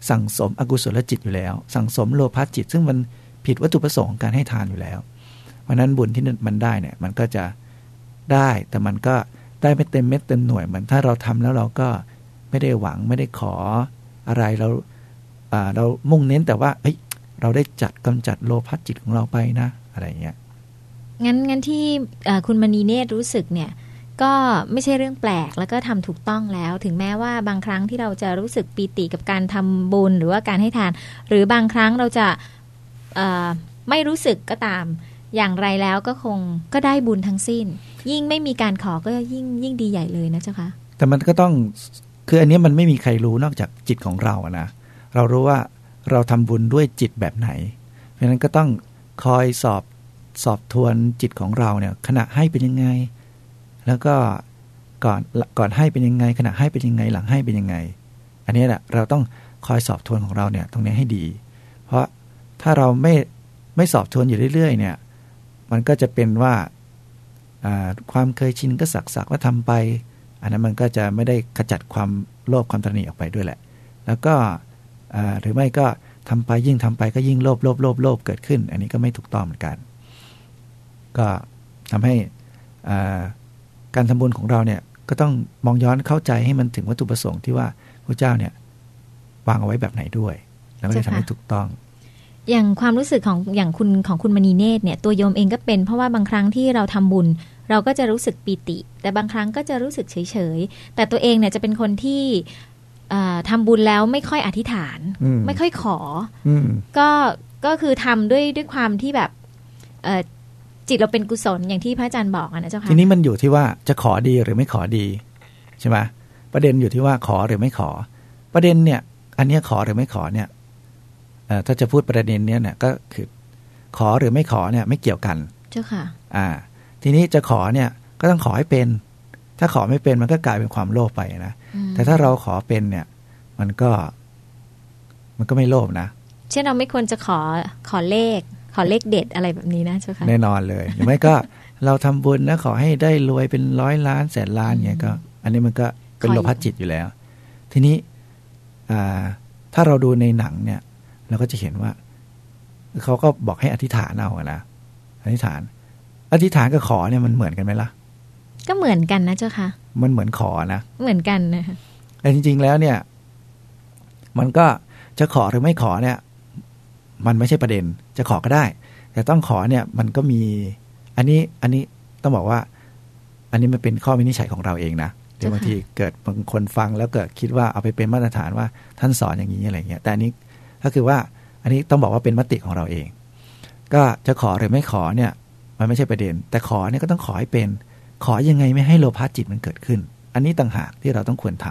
สั่งสมอกุศลจิตอยู่แล้ว สั่งสมโลภะจิต ซึ่งมันผิดวัตถุประสงค์การให้ทานอยู่แล้ว เพราะนั้นบุญที่มันได้เนี่ยมันก็จะได้แต่มันก็ได้ไม่เต็มเม็ดเต็มหน่วยเหมือนถ้าเราทำแล้วเราก็ไม่ได้หวังไม่ได้ขออะไรเราเรามุ่งเน้นแต่ว่าเฮ้ยเราได้จัดกำจัดโลภะจิตของเราไปนะ อะไรเงี้ยงั้นงั้นที่คุณมณีเนตรรู้สึกเนี่ย ก็ไม่ใช่เรื่องแปลกแล้วก็ทำถูกต้องแล้ว ถึงแม้ว่าบางครั้งที่เราจะรู้สึกปีติกับการทำบุญหรือว่าการให้ทาน หรือบางครั้งเราจะไม่รู้สึกก็ตามอย่างไรแล้วก็คงก็ได้บุญทั้งสิ้น ยิ่งไม่มีการขอก็ยิ่งยิ่งดีใหญ่เลยนะเจ้าคะแต่มันก็ต้องคืออันนี้มันไม่มีใครรู้นอกจากจิตของเราอะนะเรารู้ว่าเราทำบุญด้วยจิตแบบไหน เพราะนั้นก็ต้องคอยสอบสอบทวนจิตของเราเนี่ยขณะให้เป็นยังไง แล้วก็ก่อนก่อนให้เป็นยังไงขณะให้เป็นยังไงหลังให้เป็นยังไง อันนี้แหละเราต้องคอยสอบทวนของเราเนี่ยตรงนี้ให้ดี เพราะถ้าเราไม่ไม่สอบทวนอยู่เรื่อยๆเนี่ยมันก็จะเป็นว่าความเคยชินก็สักสักว่าทำไป อันนั้นมันก็จะไม่ได้ขจัดความโลภความตนีออกไปด้วยแหละ แล้วก็หรือไม่ก็ทำไปยิ่งทำไปก็ยิ่งโลภโลภโลภโลภเกิดขึ้น อันนี้ก็ไม่ถูกต้องเหมือนกัน ก็ทำให้ การทำบุญของเราเนี่ยก็ต้องมองย้อนเข้าใจให้มันถึงวัตถุประสงค์ที่ว่าพระเจ้าเนี่ยวางเอาไว้แบบไหนด้วย แล้วก็จะทำให้ถูกต้อง อย่างความรู้สึกของอย่างคุณของคุณมณีเนตรเนี่ยตัวโยมเองก็เป็นเพราะว่าบางครั้งที่เราทำบุญ เราก็จะรู้สึกปีติ แต่บางครั้งก็จะรู้สึกเฉยๆแต่ตัวเองเนี่ยจะเป็นคนที่ทำบุญแล้วไม่ค่อยอธิษฐาน ไม่ค่อยขอก็ก็คือทำด้วยด้วยความที่แบบ จิตเราเป็นกุศลอย่างที่พระอาจารย์บอกนะเจ้าค่ะทีนี้มันอยู่ที่ว่าจะขอดีหรือไม่ขอดีใช่ไหมประเด็นอยู่ที่ว่าขอหรือไม่ขอ ประเด็นเนี่ย อันนี้ขอหรือไม่ขอเนี่ยเอ่อถ้าจะพูดประเด็นเนี้ยเนี่ยก็คือขอหรือไม่ขอเนี่ยไม่เกี่ยวกัน เจ้าค่ะ อ่า ทีนี้จะขอเนี่ยก็ต้องขอให้เป็น ถ้าขอไม่เป็นมันก็กลายเป็นความโลภไปนะอืมแต่ถ้าเราขอเป็นเนี่ย มันก็ มันก็ไม่โลภนะเช่นเราไม่ควรจะขอขอเลข ขอเลขเด็ดอะไรแบบนี้นะเจ้าค่ะแน่นอนเลยหรือไม่ก็เราทำบุญนะขอให้ได้รวยเป็นร้อยล้านแสนล้านเงี้ยก็ อันนี้มันก็เป็นขอโลภะจิตอยู่แล้ว ทีนี้อ่าถ้าเราดูในหนังเนี่ย เราก็จะเห็นว่าเขาก็บอกให้อธิษฐานเอาอะนะอธิษฐาน อธิษฐานกับขอเนี่ยมันเหมือนกันไหมล่ะ ก็เหมือนกันนะเจ้าค่ะ มันเหมือนขอนะเหมือนกันนะคะแต่จริง ๆ แล้วเนี่ย มันก็จะขอหรือไม่ขอเนี่ย มันไม่ใช่ประเด็นจะขอก็ได้ แต่ต้องขอเนี่ยมันก็มี อันนี้อันนี้ต้องบอกว่า อันนี้มันเป็นข้อวินิจฉัยของเราเองนะเดี๋ยวบางทีเกิดบางคนฟังแล้วเกิดคิดว่าเอาไปเป็นมาตรฐานว่าท่านสอนอย่างนี้อะไรเงี้ย แต่อันนี้ก็คือว่าอันนี้ต้องบอกว่าเป็นมติของเราเอง ก็จะขอหรือไม่ขอเนี่ย มันไม่ใช่ประเด็น แต่ขอเนี่ยก็ต้องขอให้เป็น ขอยังไงไม่ให้โลภะจิตมันเกิดขึ้น อันนี้ต่างหากที่เราต้องควรท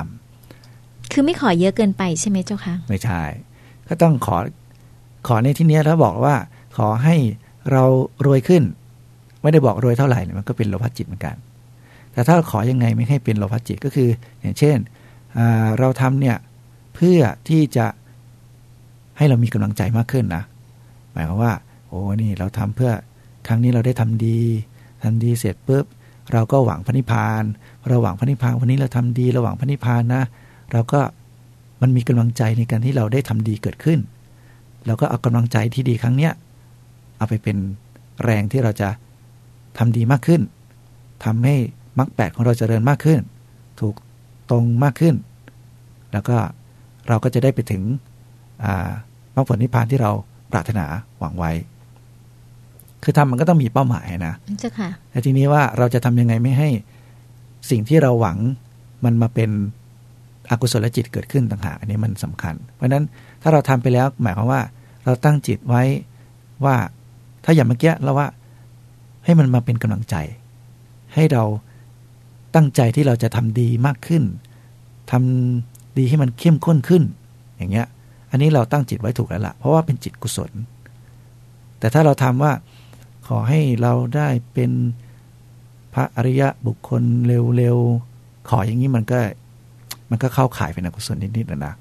ำคือไม่ขอเยอะเกินไปใช่ไหมเจ้าค่ะไม่ใช่ก็ต้องขอ ขอในที่เนี้ยแล้วบอกว่า ขอให้เรารวยขึ้น ไม่ได้บอกรวยเท่าไหร่เนี่ยมันก็เป็นโลภะจิตเหมือนกัน แต่ถ้าขอยังไงไม่ให้เป็นโลภะจิตก็คือ อย่างเช่นเราทำเนี่ยเพื่อที่จะให้เรามีกำลังใจมากขึ้นนะหมายความว่า โอ้นี่เราทำเพื่อครั้งนี้เราได้ทำดีทำดีเสร็จปุ๊บเราก็หวังพระนิพพานเราหวังพระนิพพานวันนี้เราทำดีเราหวังพระนิพพานนะ เราก็มันมีกำลังใจในการที่เราได้ทำดีเกิดขึ้น เราก็เอากำลังใจที่ดีครั้งเนี้ยเอาไปเป็นแรงที่เราจะทำดีมากขึ้นทำให้มรรคแปดของเราเจริญมากขึ้น ถูกตรงมากขึ้น แล้วก็เราก็จะได้ไปถึงอ่ามรรคผลนิพพานที่เราปรารถนาหวังไว้ คือทำมันก็ต้องมีเป้าหมายนะเจ้าค่ะแต่ทีนี้ว่าเราจะทำยังไงไม่ให้สิ่งที่เราหวังมันมาเป็น อกุศลจิตเกิดขึ้นต่างหากอันนี้มันสำคัญ เพราะฉะนั้นถ้าเราทำไปแล้วหมายความว่าเราตั้งจิตไว้ว่าถ้าอย่างเมื่อกี้เราว่าให้มันมาเป็นกำลังใจ ให้เราตั้งใจที่เราจะทำดีมากขึ้นทำดีให้มันเข้มข้นขึ้น อย่างเงี้ย อันนี้เราตั้งจิตไว้ถูกแล้วละ่ะ เพราะว่าเป็นจิตกุศล แต่ถ้าเราทำว่าขอให้เราได้เป็นพระอริยะบุคคลเร็วๆ ขออย่างนี้มันก็ มันก็เข้าข่ายเป็นอกุศลนิดๆนะนะ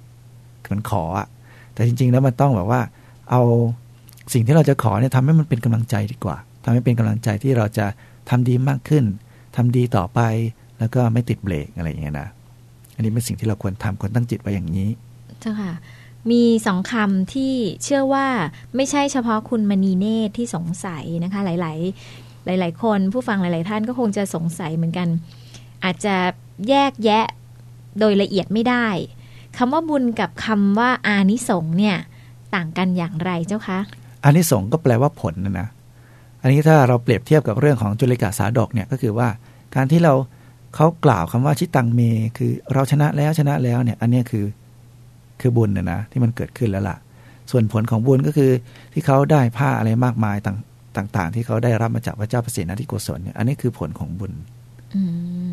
คือมันขออะแต่จริง ๆ แล้วมันต้องแบบว่า เอาสิ่งที่เราจะขอเนี่ยทำให้มันเป็นกำลังใจดีกว่าทำให้เป็นกำลังใจที่เราจะทำดีมากขึ้นทำดีต่อไปแล้วก็ไม่ติดเบรกอะไรอย่างเงี้ยนะอันนี้เป็นสิ่งที่เราควรทำควรตั้งจิตไว้อย่างนี้เจ้าค่ะมีสองคำที่เชื่อว่าไม่ใช่เฉพาะคุณมณีเนตรที่สงสัยนะคะ หลาย ๆ หลาย ๆ คนผู้ฟังหลาย ๆ ท่านก็คงจะสงสัยเหมือนกัน อาจจะแยกแยะ โดยละเอียดไม่ได้คำว่าบุญกับคำว่าอานิสงส์เนี่ยต่างกันอย่างไรเจ้าคะอันนี้สงส์ก็แปลว่าผลนะนะอันนี้ถ้าเราเปรียบเทียบกับเรื่องของจุลิกาสาดกเนี่ยก็คือว่าการที่เราเขากล่าวคำว่าชิตังเม คือเราชนะแล้วชนะแล้วเนี่ยอันเนี้ยคือคือบุญนะนะที่มันเกิดขึ้นแล้วล่ะ ส่วนผลของบุญก็คือที่เขาได้ผ้าอะไรมากมายต่างต่างๆ ที่เขาได้รับมาจากพระเจ้าประสิทธินาธิโกศลเนี่ยอันนี้คือผลของบุญอืม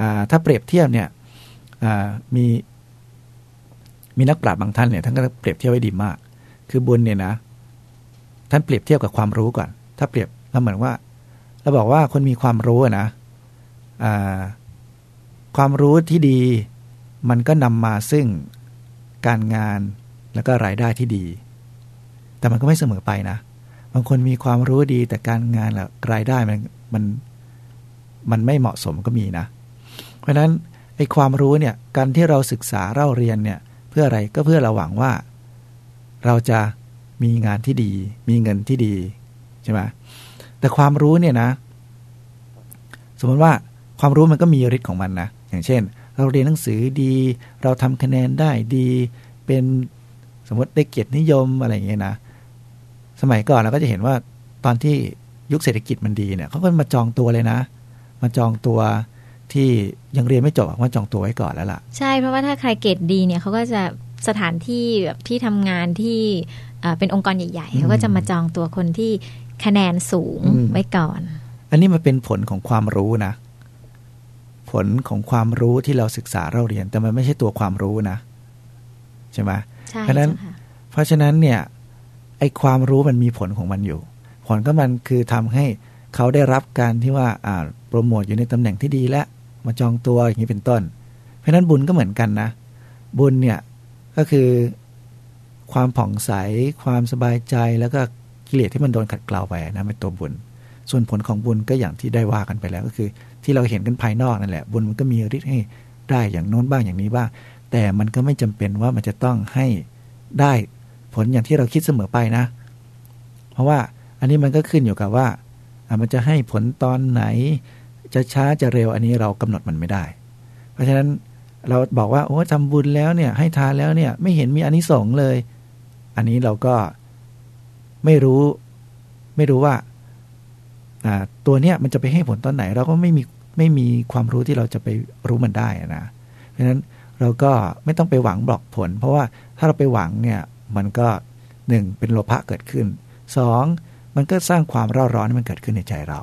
อ่าถ้าเปรียบเทียบเนี่ยอ่า มีมีนักปราชญ์บางท่านเนี่ยท่านก็เปรียบเทียบไว้ดีมาก คือบุญเนี่ยนะ ท่านเปรียบเทียบกับความรู้ก่อน ถ้าเปรียบเราเหมือนว่าเราบอกว่าคนมีความรู้นะความรู้ที่ดี มันก็นำมาซึ่งการงานแล้วก็รายได้ที่ดี แต่มันก็ไม่เสมอไปนะ บางคนมีความรู้ดีแต่การงานและรายได้มันมันมันไม่เหมาะสมก็มีนะ เพราะฉะนั้น ไอ้ความรู้เนี่ยการที่เราศึกษาเราเรียนเนี่ยเพื่ออะไรก็เพื่อเราหวังว่า เราจะมีงานที่ดี มีเงินที่ดีใช่ไหมแต่ความรู้เนี่ยนะ สมมติว่าความรู้มันก็มีฤทธิ์ของมันนะอย่างเช่น เราเรียนหนังสือดี เราทำคะแนนได้ดี เป็นสมมติได้เกียรตินิยมอะไรอย่างเงี้ยนะสมัยก่อนเราก็จะเห็นว่าตอนที่ยุคเศรษฐกิจมันดีเนี่ยเขาก็มาจองตัวเลยนะ มาจองตัว ที่ยังเรียนไม่จบอะมาจองตัวไว้ก่อนแล้วล่ะ ใช่เพราะว่าถ้าใครเกรดดีเนี่ยเขาก็จะสถานที่แบบที่ทำงานที่เอ่อเป็นองค์กรใหญ่อืๆมเขาก็จะมาจองตัวคนที่คะแนนสูงอืมไว้ก่อน อันนี้มันเป็นผลของความรู้นะ ผลของความรู้ที่เราศึกษาเราเรียน แต่มันไม่ใช่ตัวความรู้นะ ใช่ไหมใช่เพราะฉะนั้นเจ้าค่ะเพราะฉะนั้นเนี่ยอ้ความรู้มันมีผลของมันอยู่ ผลก็มันคือทำให้เขาได้รับการที่ว่าอ่าโปรโมทอยู่ในตำแหน่งที่ดีและ มาจองตัวอย่างนี้เป็นต้น เพราะนั้นบุญก็เหมือนกันนะ บุญเนี่ยก็คือความผ่องใส ความสบายใจแล้วก็กิเลสที่มันโดนขัดเกลาไปนะเป็นตัวบุญ ส่วนผลของบุญก็อย่างที่ได้ว่ากันไปแล้วก็คือ ที่เราเห็นกันภายนอกนั่นแหละบุญมันก็มีฤทธิ์ให้ได้อย่างโน้นบ้างอย่างนี้บ้าง แต่มันก็ไม่จำเป็นว่ามันจะต้องให้ได้ผลอย่างที่เราคิดเสมอไปนะ เพราะว่าอันนี้มันก็ขึ้นอยู่กับว่ามันจะให้ผลตอนไหน จะช้าจะเร็วอันนี้เรากำหนดมันไม่ได้ เพราะฉะนั้นเราบอกว่าโอ้ทำบุญแล้วเนี่ยให้ทานแล้วเนี่ยไม่เห็นมีอานิสงส์เลย อันนี้เราก็ไม่รู้ ไม่รู้ว่าตัวเนี้ยมันจะไปให้ผลตอนไหน เราก็ไม่มีไม่มีความรู้ที่เราจะไปรู้มันได้นะเพราะฉะนั้นเราก็ไม่ต้องไปหวังบอกผล เพราะว่าถ้าเราไปหวังเนี่ยมันก็หนึ่งเป็นโลภะเกิดขึ้นสองมันก็สร้างความเร่าร้อนมันเกิดขึ้นในใจเรา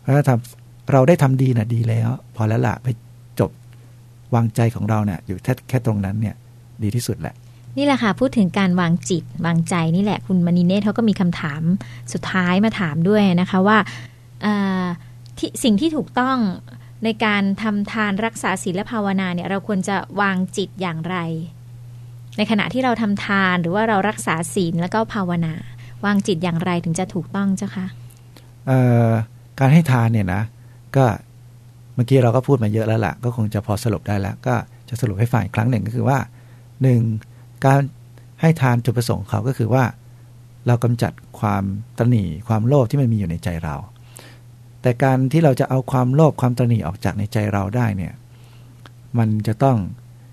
เพราะถ้าทำ เราได้ทำดีนะดีแล้ว พอแล้วละไปจบวางใจของเราเนี่ยอยู่แค่แค่ตรงนั้นเนี่ย ดีที่สุดแหละ นี่แหละค่ะพูดถึงการวางจิตวางใจนี่แหละ คุณมณีเนตรเขาก็มีคำถามสุดท้ายมาถามด้วยนะคะว่าเอ่อที่สิ่งที่ถูกต้องในการทำทานรักษาศีลและภาวนาเนี่ย เราควรจะวางจิตอย่างไร ในขณะที่เราทำทานหรือว่าเรารักษาศีลแล้วก็ภาวนาวางจิตอย่างไรถึงจะถูกต้องเจ้าคะเอ่อการให้ทานเนี่ยนะ ก็เมื่อกี้เราก็พูดมาเยอะแล้วล่ะ ก็คงจะพอสรุปได้แล้ว ก็จะสรุปให้ฟังอีกครั้งหนึ่งก็คือว่าหนึ่งการให้ทานจุดประสงค์เขาก็คือว่า เรากำจัดความตระหนี่ความโลภที่มันมีอยู่ในใจเรา แต่การที่เราจะเอาความโลภความตระหนี่ออกจากในใจเราได้เนี่ยมันจะต้อง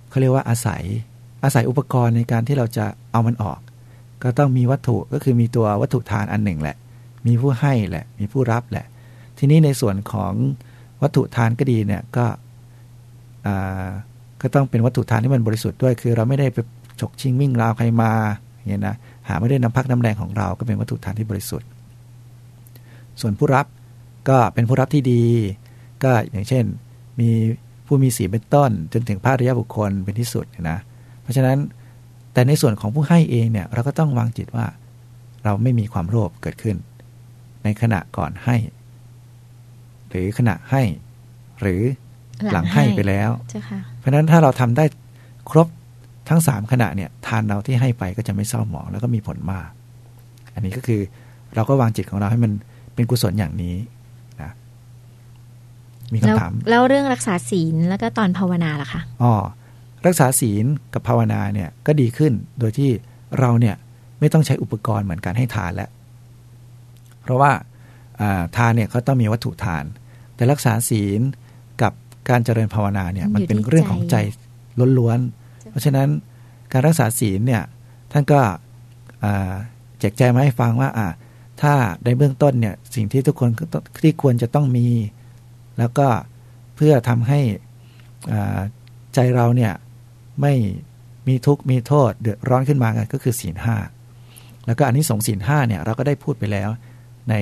เขาเรียกว่าอาศัยอาศัยอุปกรณ์ในการที่เราจะเอามันออก ก็ต้องมีวัตถุก็คือมีตัววัตถุทานอันหนึ่งแหละ มีผู้ให้แหละ มีผู้รับแหละ ทีนี้ในส่วนของวัตถุทานก็ดีเนี่ยก็ก็ต้องเป็นวัตถุทานที่มันบริสุทธิ์ด้วย คือเราไม่ได้ไปฉกชิงวิ่งราวใครมาอย่างเงี้ยนะหาไม่ได้น้ำพักน้ำแรงของเราก็เป็นวัตถุทานที่บริสุทธิ์ ส่วนผู้รับก็เป็นผู้รับที่ดี ก็อย่างเช่น มีผู้มีศีลเป็นต้น จนถึงพระอริยบุคคลเป็นที่สุดนะเพราะฉะนั้นแต่ในส่วนของผู้ให้เองเนี่ยเราก็ต้องวางจิตว่า เราไม่มีความโลภเกิดขึ้น ในขณะก่อนให้ หรือขณะให้ หรือหลังให้ไปแล้วเจ้าค่ะเพราะฉะนั้นถ้าเราทำได้ครบทั้งสามขณะเนี่ยทานเราที่ให้ไปก็จะไม่เศร้าหมองแล้วก็มีผลมาก อันนี้ก็คือเราก็วางจิตของเราให้มันเป็นกุศลอย่างนี้นะมีแล้วคำถามแล้วเรื่องรักษาศีลแล้วก็ตอนภาวนาล่ะคะอ๋อรักษาศีลกับภาวนาเนี่ยก็ดีขึ้นโดยที่เราเนี่ยไม่ต้องใช้อุปกรณ์เหมือนการให้ทานแล้ว เพราะว่าอ่า ทานเนี่ยเขาต้องมีวัตถุทาน แต่รักษาศีลกับการเจริญภาวนาเนี่ยมันเป็นเรื่องของใจล้วนๆ เพราะฉะนั้นการรักษาศีลเนี่ยท่านก็อ่าแจกแจงมาให้ฟังว่าอ่าถ้าในเบื้องต้นเนี่ยสิ่งที่ทุกคนที่ควรจะต้องมี แล้วก็เพื่อทำให้อ่าใจเราเนี่ยไม่มีทุกข์มีโทษเดือดร้อนขึ้นมาก็คือศีลห้าแล้วก็อันนี้สงส์ศีลห้าเนี่ยเราก็ได้พูดไปแล้วใน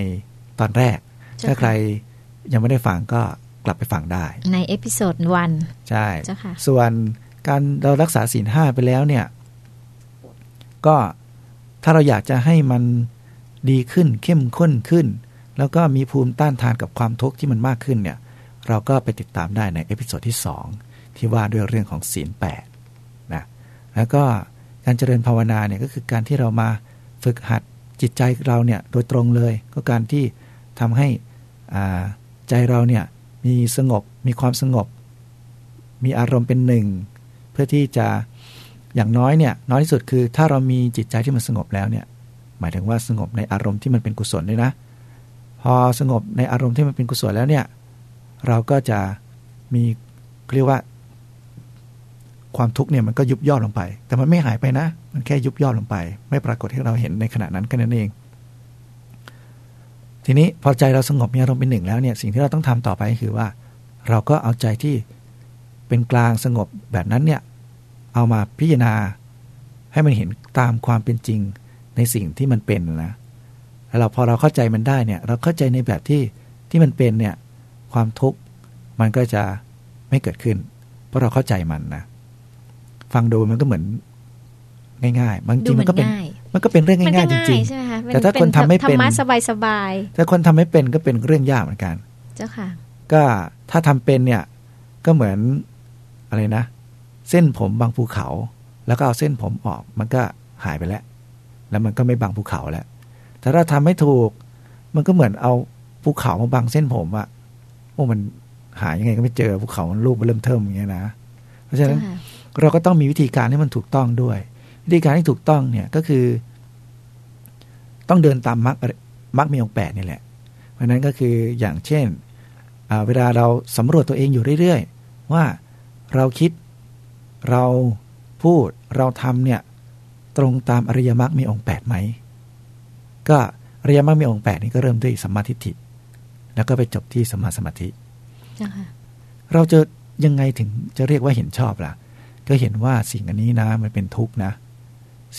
ตอนแรกเจ้าค่ะถ้าใครยังไม่ได้ฟังก็กลับไปฟังได้ ใน episode oneใช่เจ้าค่ะส่วนการเรารักษาศีลห้าไปแล้วเนี่ย ก็ถ้าเราอยากจะให้มันดีขึ้นเข้มข้นขึ้น แล้วก็มีภูมิต้านทานกับความทุกข์ที่มันมากขึ้นเนี่ย เราก็ไปติดตามได้ใน episode ที่ 2 ที่ว่าด้วยเรื่องของศีล8นะแล้วก็การเจริญภาวนาเนี่ยก็คือการที่เรามาฝึกหัดจิตใจเราเนี่ยโดยตรงเลย ก็การที่ ทำให้ใจเราเนี่ยมีสงบมีความสงบ มีอารมณ์เป็นหนึ่ง เพื่อที่จะอย่างน้อยเนี่ยน้อยที่สุดคือถ้าเรามีจิตใจที่มันสงบแล้วเนี่ยหมายถึงว่าสงบในอารมณ์ที่มันเป็นกุศลด้วยนะ พอสงบในอารมณ์ที่มันเป็นกุศลแล้วเนี่ยเราก็จะมีเรียกว่า ความทุกข์เนี่ยมันก็ยุบย่อลงไป แต่มันไม่หายไปนะ มันแค่ยุบย่อลงไป ไม่ปรากฏให้เราเห็นในขณะนั้นแค่นั้นเอง ทีนี้พอใจเราสงบมีอารมณ์เป็นหนึ่งแล้วเนี่ยสิ่งที่เราต้องทำต่อไปก็คือว่า เราก็เอาใจที่เป็นกลางสงบแบบนั้นเนี่ยเอามาพิจารณาให้มันเห็นตามความเป็นจริงในสิ่งที่มันเป็นนะแล้วเราพอเราเข้าใจมันได้เนี่ย เราเข้าใจในแบบที่ที่มันเป็นเนี่ย ความทุกข์มันก็จะไม่เกิดขึ้น เพราะเราเข้าใจมันนะฟังดูมันก็เหมือนง่ายๆบางดูทีเหมืมัอนนก็เป็นง่ายมันก็เป็นเรื่องมันก็ง่ายๆจง่ายริงใช่ไหมคะ แต่ถ้าคนทำไม่เป็นธรรมะสบายสบายๆแต่คนทำไม่เป็นก็เป็นเรื่องยากเหมือนกันๆเจ้าค่ะ ก็ถ้าทำเป็นเนี่ยก็เหมือนอะไรนะ เส้นผมบางภูเขา แล้วก็เอาเส้นผมออกมันก็หายไปแล้ว แล้วมันก็ไม่บังภูเขาแล้วแต่ถ้าทำไม่ถูก มันก็เหมือนเอาภูเขามาบังเส้นผมอะโอ้มันหายังไงก็ไม่เจอภูเขามันรูปมันเริ่มเทิมอย่างเงี้ยนะ เพราะฉะนั้นเจ้าค่ะเราก็ต้องมีวิธีการให้มันถูกต้องด้วย วิธีการที่ถูกต้องเนี่ยก็คือ ต้องเดินตามมรรคมรรคมีองค์แปดนี่แหละ เพราะฉะนั้นก็คืออย่างเช่นอ่าเวลาเราสำรวจตัวเองอยู่เรื่อยๆ ว่าเราคิดเราพูดเราทำเนี่ยตรงตามอริยมรรคมีองค์แปดไหม ก็อริยมรรคมีองค์แปดนี่ก็เริ่มด้วยสัมมาทิฏฐิ แล้วก็ไปจบที่สัมมาสมาธิเจ้าค่ะเราจะยังไงถึงจะเรียกว่าเห็นชอบล่ะ ก็เห็นว่าสิ่งอันนี้นะมันเป็นทุกข์นะ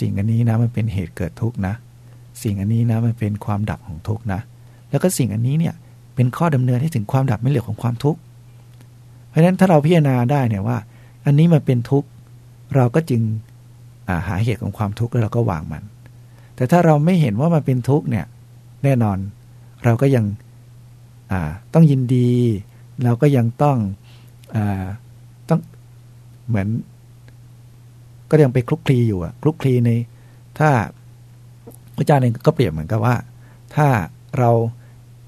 สิ่งอันนี้นะมันเป็นเหตุเกิดทุกข์นะ สิ่งอันนี้นะมันเป็นความดับของทุกข์นะ แล้วก็สิ่งอันนี้เนี่ยเป็นข้อดำเนินให้ถึงความดับไม่เหลือของความทุกข์ เพราะฉะนั้นถ้าเราพิจารณาได้เนี่ยว่า อันนี้มันเป็นทุกข์เราก็จึงาหาเหตุของความทุกข์แล้วเราก็วางมัน แต่ถ้าเราไม่เห็นว่ามันเป็นทุกข์เนี่ยแน่นอนเราก็ยังต้องยินดี เราก็ยังต้องอต้องเหมือน ก็ยังไปคลุกคลีอยู่อะคลุกคลีใน ถ้า พระอาจารย์เองก็เปรียบเหมือนกับว่า ถ้าเรา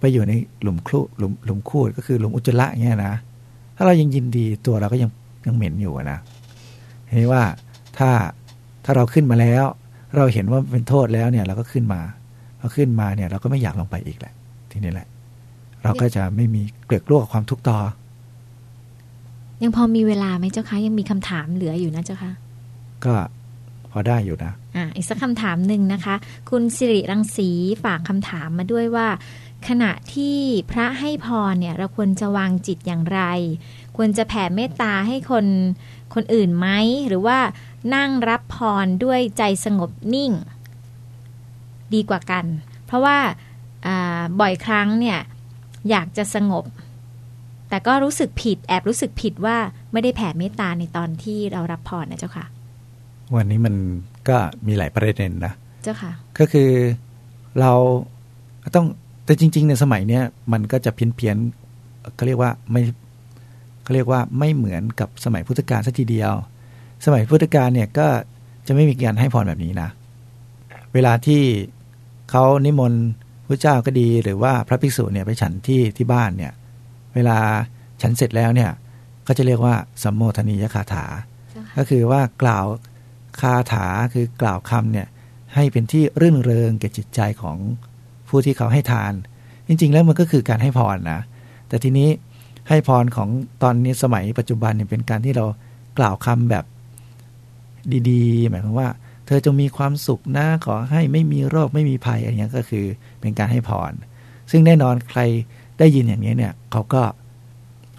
ไปอยู่ในหลุมคลุหลุมหลุมคูดก็คือหลุมอุจจาระเงี้ยนะ ถ้าเรายังยินดีตัวเราก็ยังยังเหม็นอยู่อะนะเห็นว่าถ้าถ้าเราขึ้นมาแล้ว เราเห็นว่าเป็นโทษแล้วเนี่ย เราก็ขึ้นมาพอขึ้นมาเนี่ย เราก็ไม่อยากลงไปอีกแหละ ทีนี้แหละ เราก็จะไม่มีเกลือกกลัวกับความทุกข์ต่อ ยังพอมีเวลาไหมเจ้าคะยังมีคำถามเหลืออยู่นะเจ้าค่ะก็พอได้อยู่นะ อ่าอีกสักคำถามหนึ่งนะคะ คุณสิริรังสีฝากคำถามมาด้วยว่า ขณะที่พระให้พรเนี่ย เราควรจะวางจิตอย่างไร ควรจะแผ่เมตตาให้คนคนอื่นไหมหรือว่านั่งรับพรด้วยใจสงบนิ่ง ดีกว่ากัน เพราะว่าอ่าบ่อยครั้งเนี่ย อยากจะสงบ แต่ก็รู้สึกผิดแอบรู้สึกผิดว่าไม่ได้แผ่เมตตาในตอนที่เรารับพรนะเจ้าค่ะ วันนี้มัน ก็มีหลายประเด็นนะเจ้าค่ะ ก็คือเราต้องแต่จริง ๆ ในสมัยเนี้ยมันก็จะเพี้ยนเพียนๆเขาเรียกว่าไม่เขาเรียกว่าไม่เหมือนกับสมัยพุทธกาลสัทีเดียว สมัยพุทธกาลเนี่ยก็จะไม่มีการให้พรแบบนี้นะ เวลาที่เขานิมนต์พระเจ้าก็ดีหรือว่าพระภิกษุเนี่ยไปฉันที่ที่บ้านเนี่ย เวลาฉันเสร็จแล้วเนี่ยก็จะเรียกว่าสัมโมทนียคาถา ก็คือว่ากล่าว คาถาคือกล่าวคำเนี่ยให้เป็นที่รื่นเริงแก่จิตใจของผู้ที่เขาให้ทาน จริง ๆ แล้วมันก็คือการให้พรนะแต่ทีนี้ให้พรของตอนนี้สมัยปัจจุบันเนี่ยเป็นการที่เรากล่าวคำแบบดีๆ หมายความว่า เธอจงมีความสุขนะขอให้ไม่มีโรคไม่มีภัยอะไรเงี้ยก็คือเป็นการให้พร ซึ่งแน่นอนใครได้ยินอย่างนี้เนี่ยเขาก็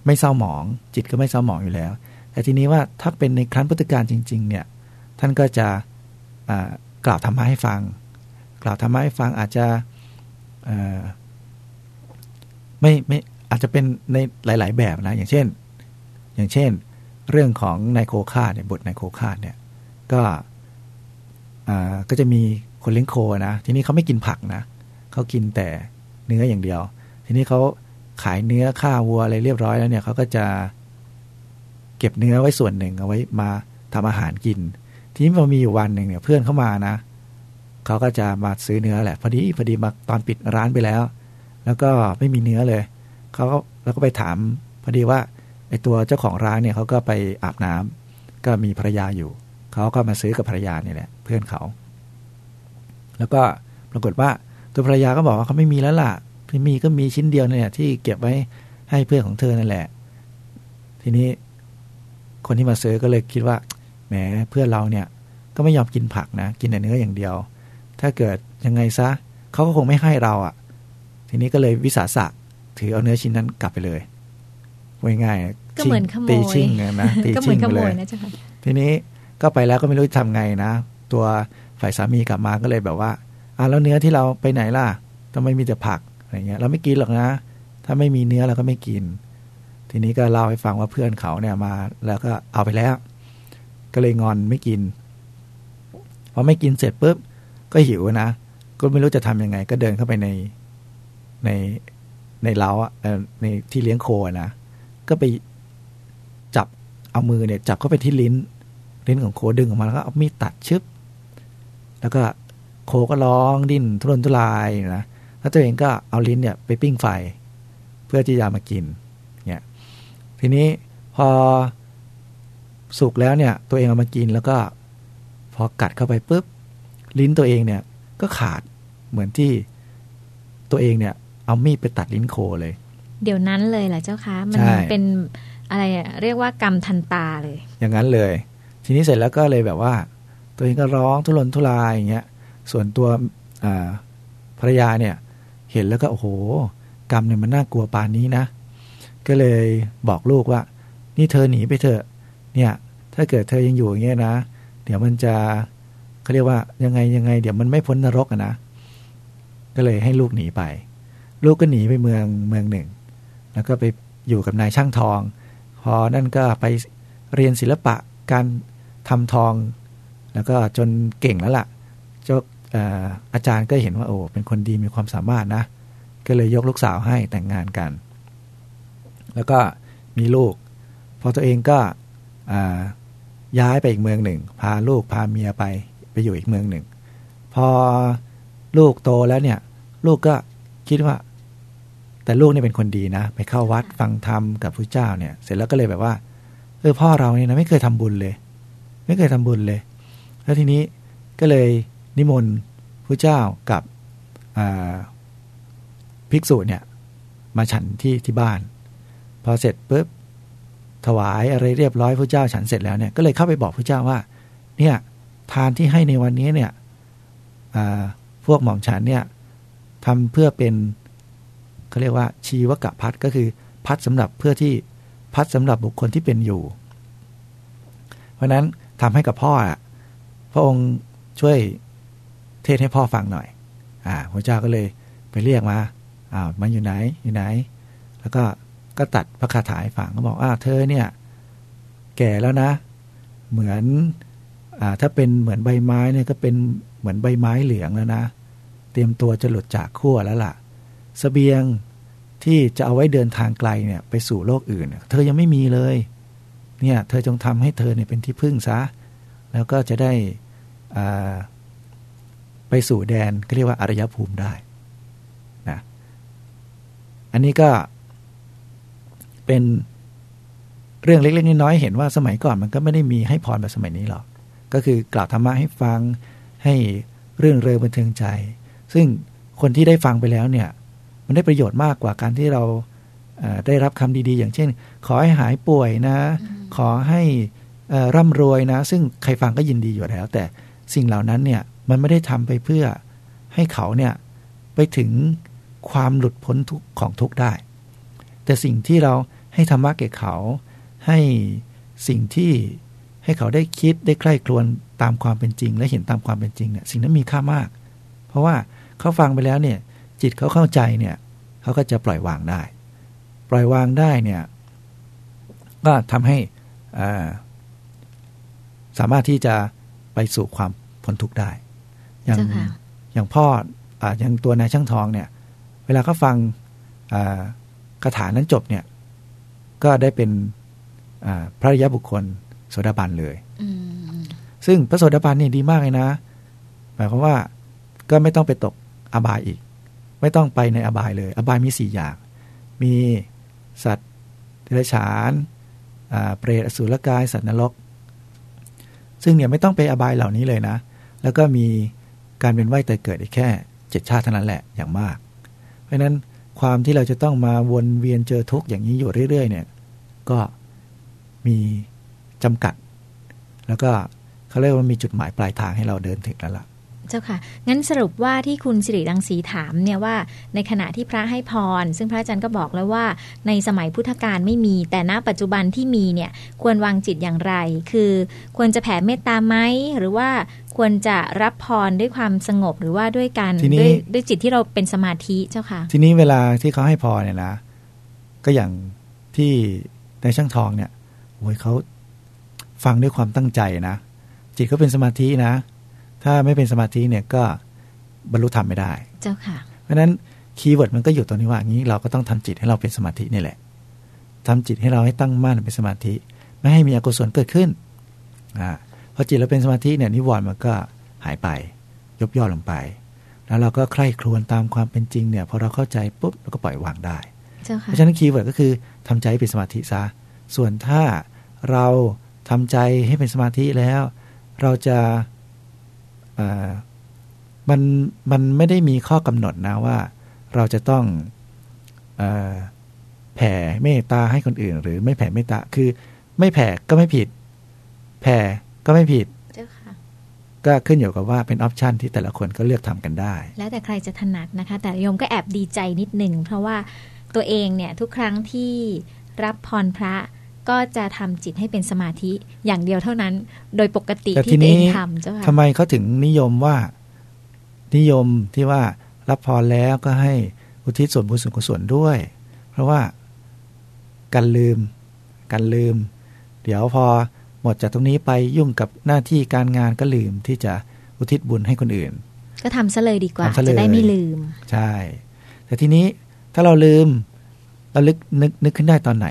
ไม่เศร้าหมอง จิตก็ไม่เศร้าหมองอยู่แล้ว แต่ทีนี้ว่าถ้าเป็นในครั้นพุทธกาลจริง ๆ เนี่ย ท่านก็จะกล่าวธรรมะให้ฟัง กล่าวธรรมะให้ฟังอาจจะไม่ไม่อาจจะเป็นในหลาย ๆ แบบนะ อย่างเช่น อย่างเช่น เรื่องของนายโคคาเนี่ยบทนายโคคาเนี่ยก็อ่าก็จะมีคนเลี้ยงโคนะ ทีนี้เขาไม่กินผักนะเขากินแต่เนื้ออย่างเดียว ทีนี้เขาขายเนื้อฆ่าวัวอะไรเรียบร้อยแล้วเนี่ยเขาก็จะเก็บเนื้อไว้ส่วนหนึ่งเอาไว้มาทำอาหารกิน ทีนี้พอมีอยู่วันหนึ่งเนี่ยเพื่อนเข้ามานะเขาก็จะมาซื้อเนื้อแหละ พอดีพอดีมาตอนปิดร้านไปแล้ว แล้วก็ไม่มีเนื้อเลยเขาก็แล้วก็ไปถาม พอดีว่าไอตัวเจ้าของร้านเนี่ยเขาก็ไปอาบน้ำก็มีภรรยาอยู่เขาก็มาซื้อกับภรรยานี่แหละ เพื่อนเขา แล้วก็ปรากฏว่าตัวภรรยาก็บอกว่าเขาไม่มีแล้วล่ะที่มีก็มีชิ้นเดียวเนี่ยที่เก็บไว้ให้เพื่อนของเธอนั่นแหละ ทีนี้คนที่มาซื้อก็เลยคิดว่า แหมเพื่อนเราเนี่ยก็ไม่ยอมกินผักนะ กินแต่เนื้ออย่างเดียว ถ้าเกิดยังไงซะเขาก็คงไม่ให้เราอะ่ะ ทีนี้ก็เลยวิสาสะถือเอาเนื้อชิ้นนั้นกลับไปเลยง่ายๆก็เหมือนขโมยตีชิงเลยนะตีก็เหมืชิอนงขไปโมเลยยนะเจ้าค่ะทีนี้ก็ไปแล้วก็ไม่รู้จะทำไงนะ ตัวฝ่ายสามีกลับมาก็เลยแบบว่าอะแล้วเนื้อที่เราไปไหนล่ะทำไมมีแต่ผักอะไรเงี้ย เราไม่กินหรอกนะ ถ้าไม่มีเนื้อเราก็ไม่กิน ทีนี้ก็เล่าให้ฟังว่าเพื่อนเขาเนี่ยมา แล้วก็เอาไปแล้ว ก็เลยงอนไม่กินพอไม่กินเสร็จปุ๊บก็หิวนะก็ไม่รู้จะทำยังไง ก็เดินเข้าไปในในในเล้าอะในที่เลี้ยงโคนะก็ไปจับเอามือเนี่ย จับเข้าไปที่ลิ้น ลิ้นของโคดึงออกมาแล้วก็เอามีดตัดชึบ แล้วก็โคก็ร้องดิ้นทุรนทุรายนะแล้วตัวเองก็เอาลิ้นเนี่ยไปปิ้งไฟ เพื่อที่จะมากินเนี่ยทีนี้พอ สุกแล้วเนี่ย ตัวเองเอามากินแล้วก็ พอกัดเข้าไปปุ๊บ ลิ้นตัวเองเนี่ยก็ขาดเหมือนที่ตัวเองเนี่ย เอามีดไปตัดลิ้นโคเลย เดี๋ยวนั้นเลยเหรอเจ้าคะมันใช่เป็นอะไรอะเรียกว่ากรรมทันตาเลย อย่างนั้นเลย ทีนี้เสร็จแล้วก็เลยแบบว่า ตัวเองก็ร้องทุรนทุรายอย่างเงี้ยส่วนตัวอ่าภรรยาเนี่ย เห็นแล้วก็โอ้โห กรรมเนี่ยมันน่ากลัวปานนี้นะ ก็เลยบอกลูกว่า นี่เธอหนีไปเถอะ เนี่ย ถ้าเกิดเธอยังอยู่อย่างเงี้ยนะ เดี๋ยวมันจะเขาเรียกว่ายังไงยังไง เดี๋ยวมันไม่พ้นนรกอะนะ ก็เลยให้ลูกหนีไป ลูกก็หนีไปเมืองเมืองหนึ่ง แล้วก็ไปอยู่กับนายช่างทอง พอนั่นก็ไปเรียนศิลปะการทำทอง แล้วก็จนเก่งแล้วล่ะเจ้าอาจารย์ก็เห็นว่าโอ้เป็นคนดีมีความสามารถนะ ก็เลยยกลูกสาวให้แต่งงานกัน แล้วก็มีลูก พอตัวเองก็ ย้ายไปอีกเมืองหนึ่ง พาลูกพาเมียไปไปอยู่อีกเมืองหนึ่ง พอลูกโตแล้วเนี่ย ลูกก็คิดว่า แต่ลูกเนี่ยเป็นคนดีนะ ไปเข้าวัดฟังธรรมกับพระเจ้าเนี่ย เสร็จแล้วก็เลยแบบว่าเออพ่อเราเนี่ยนะไม่เคยทำบุญเลย ไม่เคยทำบุญเลย แล้วทีนี้ก็เลยนิมนต์พระเจ้ากับอ่าภิกษุเนี่ย มาฉันที่ที่บ้าน พอเสร็จปุ๊บ ถวายอะไรเรียบร้อยพระเจ้าฉันเสร็จแล้วเนี่ยก็เลยเข้าไปบอกพระเจ้าว่า เนี่ยทานที่ให้ในวันนี้เนี่ยพวกหม่อมฉันเนี่ยทำเพื่อเป็นเขาเรียกว่า ชีวกะพัดก็คือพัดสำหรับเพื่อที่พัดสำหรับบุคคลที่เป็นอยู่ เพราะฉะนั้นทำให้กับพ่ออะพระองค์ช่วยเทศให้พ่อฟังหน่อย อ่าพระเจ้าก็เลยไปเรียกมาอ้าวมันอยู่ไหนอยู่ไหน แล้วก็ ก็ตัดพระคาถาให้ฟังก็บอกอ้าวเธอเนี่ย แก่แล้วนะ เหมือนอ่าถ้าเป็นเหมือนใบไม้เนี่ยก็เป็นเหมือนใบไม้เหลืองแล้วนะ เตรียมตัวจะหลุดจากขั้วแล้วล่ะสเสบียงที่จะเอาไว้เดินทางไกลเนี่ยไปสู่โลกอื่น เธอยังไม่มีเลย เนี่ยเธอจงทำให้เธอเนี่ยเป็นที่พึ่งซะ แล้วก็จะได้อ่าไปสู่แดนก็เรียกว่าอารยภูมิได้นะอันนี้ก็ เป็นเรื่องเล็กๆน้อยๆเห็นว่าสมัยก่อนมันก็ไม่ได้มีให้พรแบบสมัยนี้หรอก ก็คือกล่าวธรรมะให้ฟังให้เรื่องเริงบันเทิงใจ ซึ่งคนที่ได้ฟังไปแล้วเนี่ย มันได้ประโยชน์มากกว่าการที่เราเอ่อได้รับคำดีๆ อย่างเช่น ขอให้หายป่วยนะ ขอให้เอ่อร่ำรวยนะ ซึ่งใครฟังก็ยินดีอยู่แล้ว แต่สิ่งเหล่านั้นเนี่ยมันไม่ได้ทำไปเพื่อให้เขาเนี่ยไปถึงความหลุดพ้นทุกข์ของทุกข์ได้ แต่สิ่งที่เรา ให้ธรรมะแก่เขา ให้สิ่งที่ให้เขาได้คิดได้ใคร่ครวญตามความเป็นจริง และเห็นตามความเป็นจริงเนี่ยสิ่งนั้นมีค่ามาก เพราะว่าเขาฟังไปแล้วเนี่ยจิตเขาเข้าใจเนี่ยเขาก็จะปล่อยวางได้ ปล่อยวางได้เนี่ยก็ทำให้อ่าสามารถที่จะไปสู่ความพ้นทุกข์ได้ อย่างเจ้าค่ะอย่างพ่ออ่าอย่างตัวนายช่างทองเนี่ย เวลาเขาฟังอ่าคาถานั้นจบเนี่ย ก็ได้เป็นอ่าพระอริยบุคคลโสดาบันเลยอืมซึ่งพระโสดาบันเนี่ยดีมากเลยนะ หมายความว่าก็ไม่ต้องไปตกอบายอีก ไม่ต้องไปในอบายเลย อบายมีสี่อย่าง มีสัตว์เดรัจฉานอ่าเปรตอสุรกาย สัตว์นรก ซึ่งเนี่ยไม่ต้องไปอบายเหล่านี้เลยนะ แล้วก็มีการเป็นไหวแต่เกิดอีกแค่เจ็ดชาติเท่านั้นแหละอย่างมาก เพราะฉะนั้น ความที่เราจะต้องมาวนเวียนเจอทุกข์อย่างนี้อยู่เรื่อยๆเนี่ย ก็มีจำกัด แล้วก็เขาเรียกว่ามีจุดหมายปลายทางให้เราเดินถึงแล้วล่ะเจ้าค่ะ งั้นสรุปว่าที่คุณสิริรังสีถามเนี่ยว่า ในขณะที่พระให้พร ซึ่งพระอาจารย์ก็บอกแล้วว่า ในสมัยพุทธกาลไม่มี แต่ณปัจจุบันที่มีเนี่ยควรวางจิตอย่างไร คือควรจะแผ่เมตตาไหมหรือว่า ควรจะรับพรด้วยความสงบหรือว่าด้วยการทีนี้ด้วยด้วยจิตที่เราเป็นสมาธิเจ้าค่ะ ทีนี้เวลาที่เขาให้พรเนี่ยนะ ก็อย่างที่ในช่างทองเนี่ยโอ้ยเขาฟังด้วยความตั้งใจนะ จิตเขาเป็นสมาธินะ ถ้าไม่เป็นสมาธิเนี่ยก็บรรลุธรรมไม่ได้ เจ้าค่ะ เพราะฉะนั้น keyword มันก็อยู่ตรงนี้ว่างี้เราก็ต้องทำจิตให้เราเป็นสมาธินี่แหละทำจิตให้เราให้ตั้งมั่นเป็นสมาธิ ไม่ให้มีอกุศลเกิดขึ้นอ่าพ อจิตเราเป็นสมาธิเนี่ยนิวรณ์มันก็หายไปยบย่อลงไป แล้วเราก็ใคร่ครวญตามความเป็นจริงเนี่ยพอเราเข้าใจปุ๊บเราก็ปล่อยวางได้เจ้าค่ะเพราะฉะนั้น keyword ก็คือทำใจให้เป็นสมาธิซะส่วนถ้าเราทำใจให้เป็นสมาธิแล้ว เราจะเอ่อมันมันไม่ได้มีข้อกำหนดนะว่า เราจะต้องเออแผ่เมตตาให้คนอื่น หรือไม่แผ่เมตตาคือ ไม่แผ่ก็ไม่ผิด แผ่ ก็ไม่ผิดเจ้าค่ะก็ขึ้นอยู่กับว่าเป็นออปชันที่แต่ละคนก็เลือกทำกันได้ แล้วแต่ใครจะถนัดนะคะ แต่โยมก็แอบดีใจนิดหนึ่งเพราะว่าตัวเองเนี่ยทุกครั้งที่รับพรพระก็จะทำจิตให้เป็นสมาธิอย่างเดียวเท่านั้น โดยปกติแต่ที่ทีตัวนี้เองทำเจ้าค่ะทำไมเขาถึงนิยมว่า นิยมที่ว่ารับพรแล้วก็ให้อุทิศส่วนบุญส่วนกุศลด้วย เพราะว่าการลืมการลืม เดี๋ยวพอ หมดจากตรงนี้ไปยุ่งกับหน้าที่การงานก็ลืมที่จะอุทิศบุญให้คนอื่น ก็ทำซะเลยดีกว่าทำซะเลยจะได้ไม่ลืม ใช่ แต่ทีนี้ถ้าเราลืม เราลึกนึกนึกขึ้นได้ตอนไหน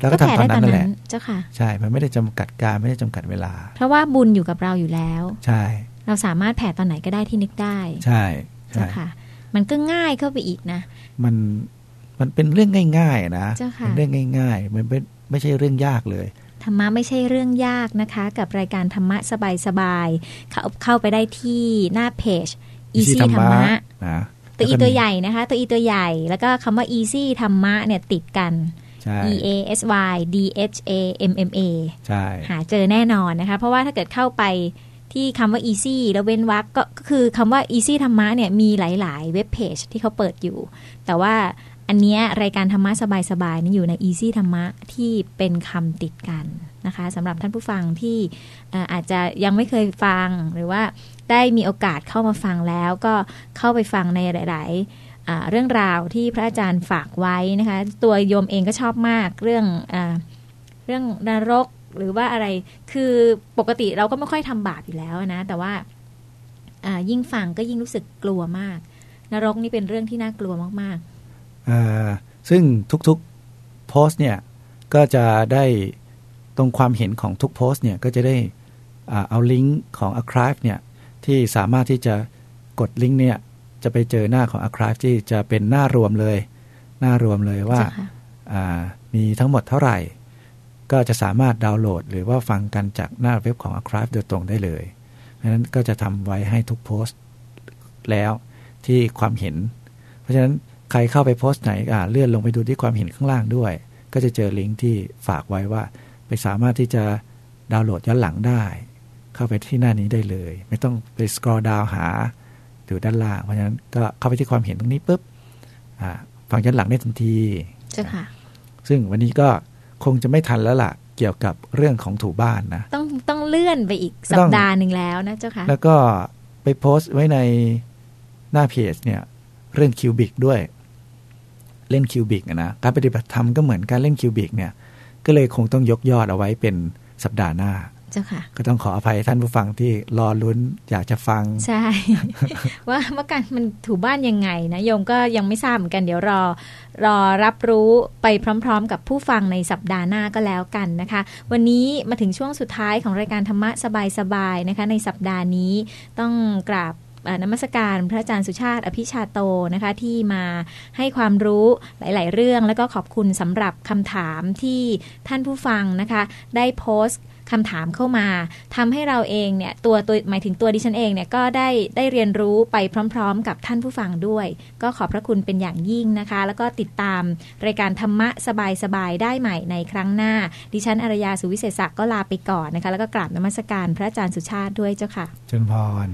เราก็ทำตอนนั้นนั่นแหละเจ้าค่ะ ใช่ มันไม่ได้จำกัดการไม่ได้จำกัดเวลา เพราะว่าบุญอยู่กับเราอยู่แล้ว ใช่ เราสามารถแผ่ตอนไหนก็ได้ที่นึกได้ ใช่เจ้าใช่ค่ะ มันก็ง่ายเข้าไปอีกนะ มันมันเป็นเรื่องง่าย ๆ นะเจ้าค่ะเป็นเรื่องง่าย ๆ มันไม่ไม่ใช่เรื่องยากเลย ธรรมะไม่ใช่เรื่องยากนะคะ กับรายการธรรมะสบายๆเข้าเข้าไปได้ที่หน้าเพจ Easy ธรรมะนะตัวอีแล้ก็ตัวมีใหญ่นะคะ ตัวอีตัวใหญ่ แล้วก็คำว่า easy ธรรมะเนี่ยติดกันใช่ e a s y d h a m m a ใช่หาเจอแน่นอนนะคะ เพราะว่าถ้าเกิดเข้าไปที่คำว่า easy แล้วเว้นวรรคก็ก็คือคำว่า easy ธรรมะเนี่ยมีหลาย ๆ เว็บเพจที่เขาเปิดอยู่ แต่ว่า อันเนี้ยรายการธรรมะสบายๆนี่อยู่ใน easy ธรรมะที่เป็นคำติดกันนะคะสำหรับท่านผู้ฟังที่อาจจะยังไม่เคยฟังหรือว่าได้มีโอกาสเข้ามาฟังแล้วก็เข้าไปฟังในหลาย ๆ เรื่องราวที่พระอาจารย์ฝากไว้นะคะตัวโยมเองก็ชอบมากเรื่องอเรื่องนรกหรือว่าอะไรคือปกติเราก็ไม่ค่อยทำบาปอยู่แล้วนะ แต่ว่ายิ่งฟังก็ยิ่งรู้สึกกลัวมาก นรกนี่เป็นเรื่องที่น่ากลัวมากอ่า ซึ่งทุกๆโพสต์เนี่ยก็จะได้ตรงความเห็นของทุกโพสต์เนี่ยก็จะได้อ่าเอาลิงก์ของ Archive เนี่ยที่สามารถที่จะกดลิงก์เนี่ยจะไปเจอหน้าของ Archive ที่จะเป็นหน้ารวมเลย หน้ารวมเลยๆว่าเจ้าค่ะอ่ามีทั้งหมดเท่าไหร่ ก็จะสามารถดาวน์โหลด หรือว่าฟังกันจากหน้าเว็บของ Archive โดยตรงได้เลยเพราะฉะนั้นก็จะทำไว้ให้ทุกโพสต์แล้วที่ความเห็น เพราะฉะนั้น ใครเข้าไปโพสต์ไหนอ่าเลื่อนลงไปดูที่ความเห็นข้างล่างด้วย ก็จะเจอลิงก์ที่ฝากไว้ว่า ไปสามารถที่จะดาวน์โหลดย้อนหลังได้ เข้าไปที่หน้านี้ได้เลย ไม่ต้องไปสครอ l ดาวหาอยู่ด้านล่าง เพราะฉะนั้นก็เข้าไปที่ความเห็นตรงนี้ปุ๊บอ่าฟังย้อนหลังได้ทันทีเจ้าค่ะ ซึ่งวันนี้ก็คงจะไม่ทันแล้วล่ะเกี่ยวกับเรื่องของถูบ้านนะ ต้องต้องเลื่อนไปอีกต้สัอปงดาห์หนึ่งแล้วนะเจ้าค่ะ แล้วก็ไปโพสต์ไว้ในหน้าเพจเนี่ย เรื่องคิวบิกด้วย เล่นคิวบิกนะการปฏิบัติธรรมก็เหมือนการเล่นคิวบิกเนี่ยก็เลยคงต้องยกยอดเอาไว้เป็นสัปดาห์หน้าเจ้าค่ะ ก็ต้องขออภัยท่านผู้ฟังที่รอลุ้นอยากจะฟัง ใช่ ว่าเมื่อการมันถูบ้านยังไงนะโยมก็ยังไม่ทราบเหมือนกันเดี๋ยวรอ รอรับรู้ไปพร้อม ๆ กับผู้ฟังในสัปดาห์หน้าก็แล้วกันนะคะ วันนี้มาถึงช่วงสุดท้ายของรายการธรรมะสบายๆนะคะ ในสัปดาห์นี้ต้องกราบอ่า นมัสการพระอาจารย์สุชาติอภิชาโตนะคะที่มาให้ความรู้หลาย ๆ เรื่อง แล้วก็ขอบคุณสำหรับคำถามที่ท่านผู้ฟังนะคะ ได้โพสต์คำถามเข้ามาทำให้เราเองเนี่ยตัวตัวหมายถึงตัวดิฉันเองเนี่ยก็ได้ได้เรียนรู้ไปพร้อม ๆ กับท่านผู้ฟังด้วย ก็ขอบพระคุณเป็นอย่างยิ่งนะคะ แล้วก็ติดตามรายการธรรมะสบายๆได้ใหม่ในครั้งหน้า ดิฉันอรยาสุวิเศษศักดิ์ก็ลาไปก่อนนะคะ แล้วก็กราบนมัสการพระอาจารย์สุชาติด้วยเจ้าค่ะจนพร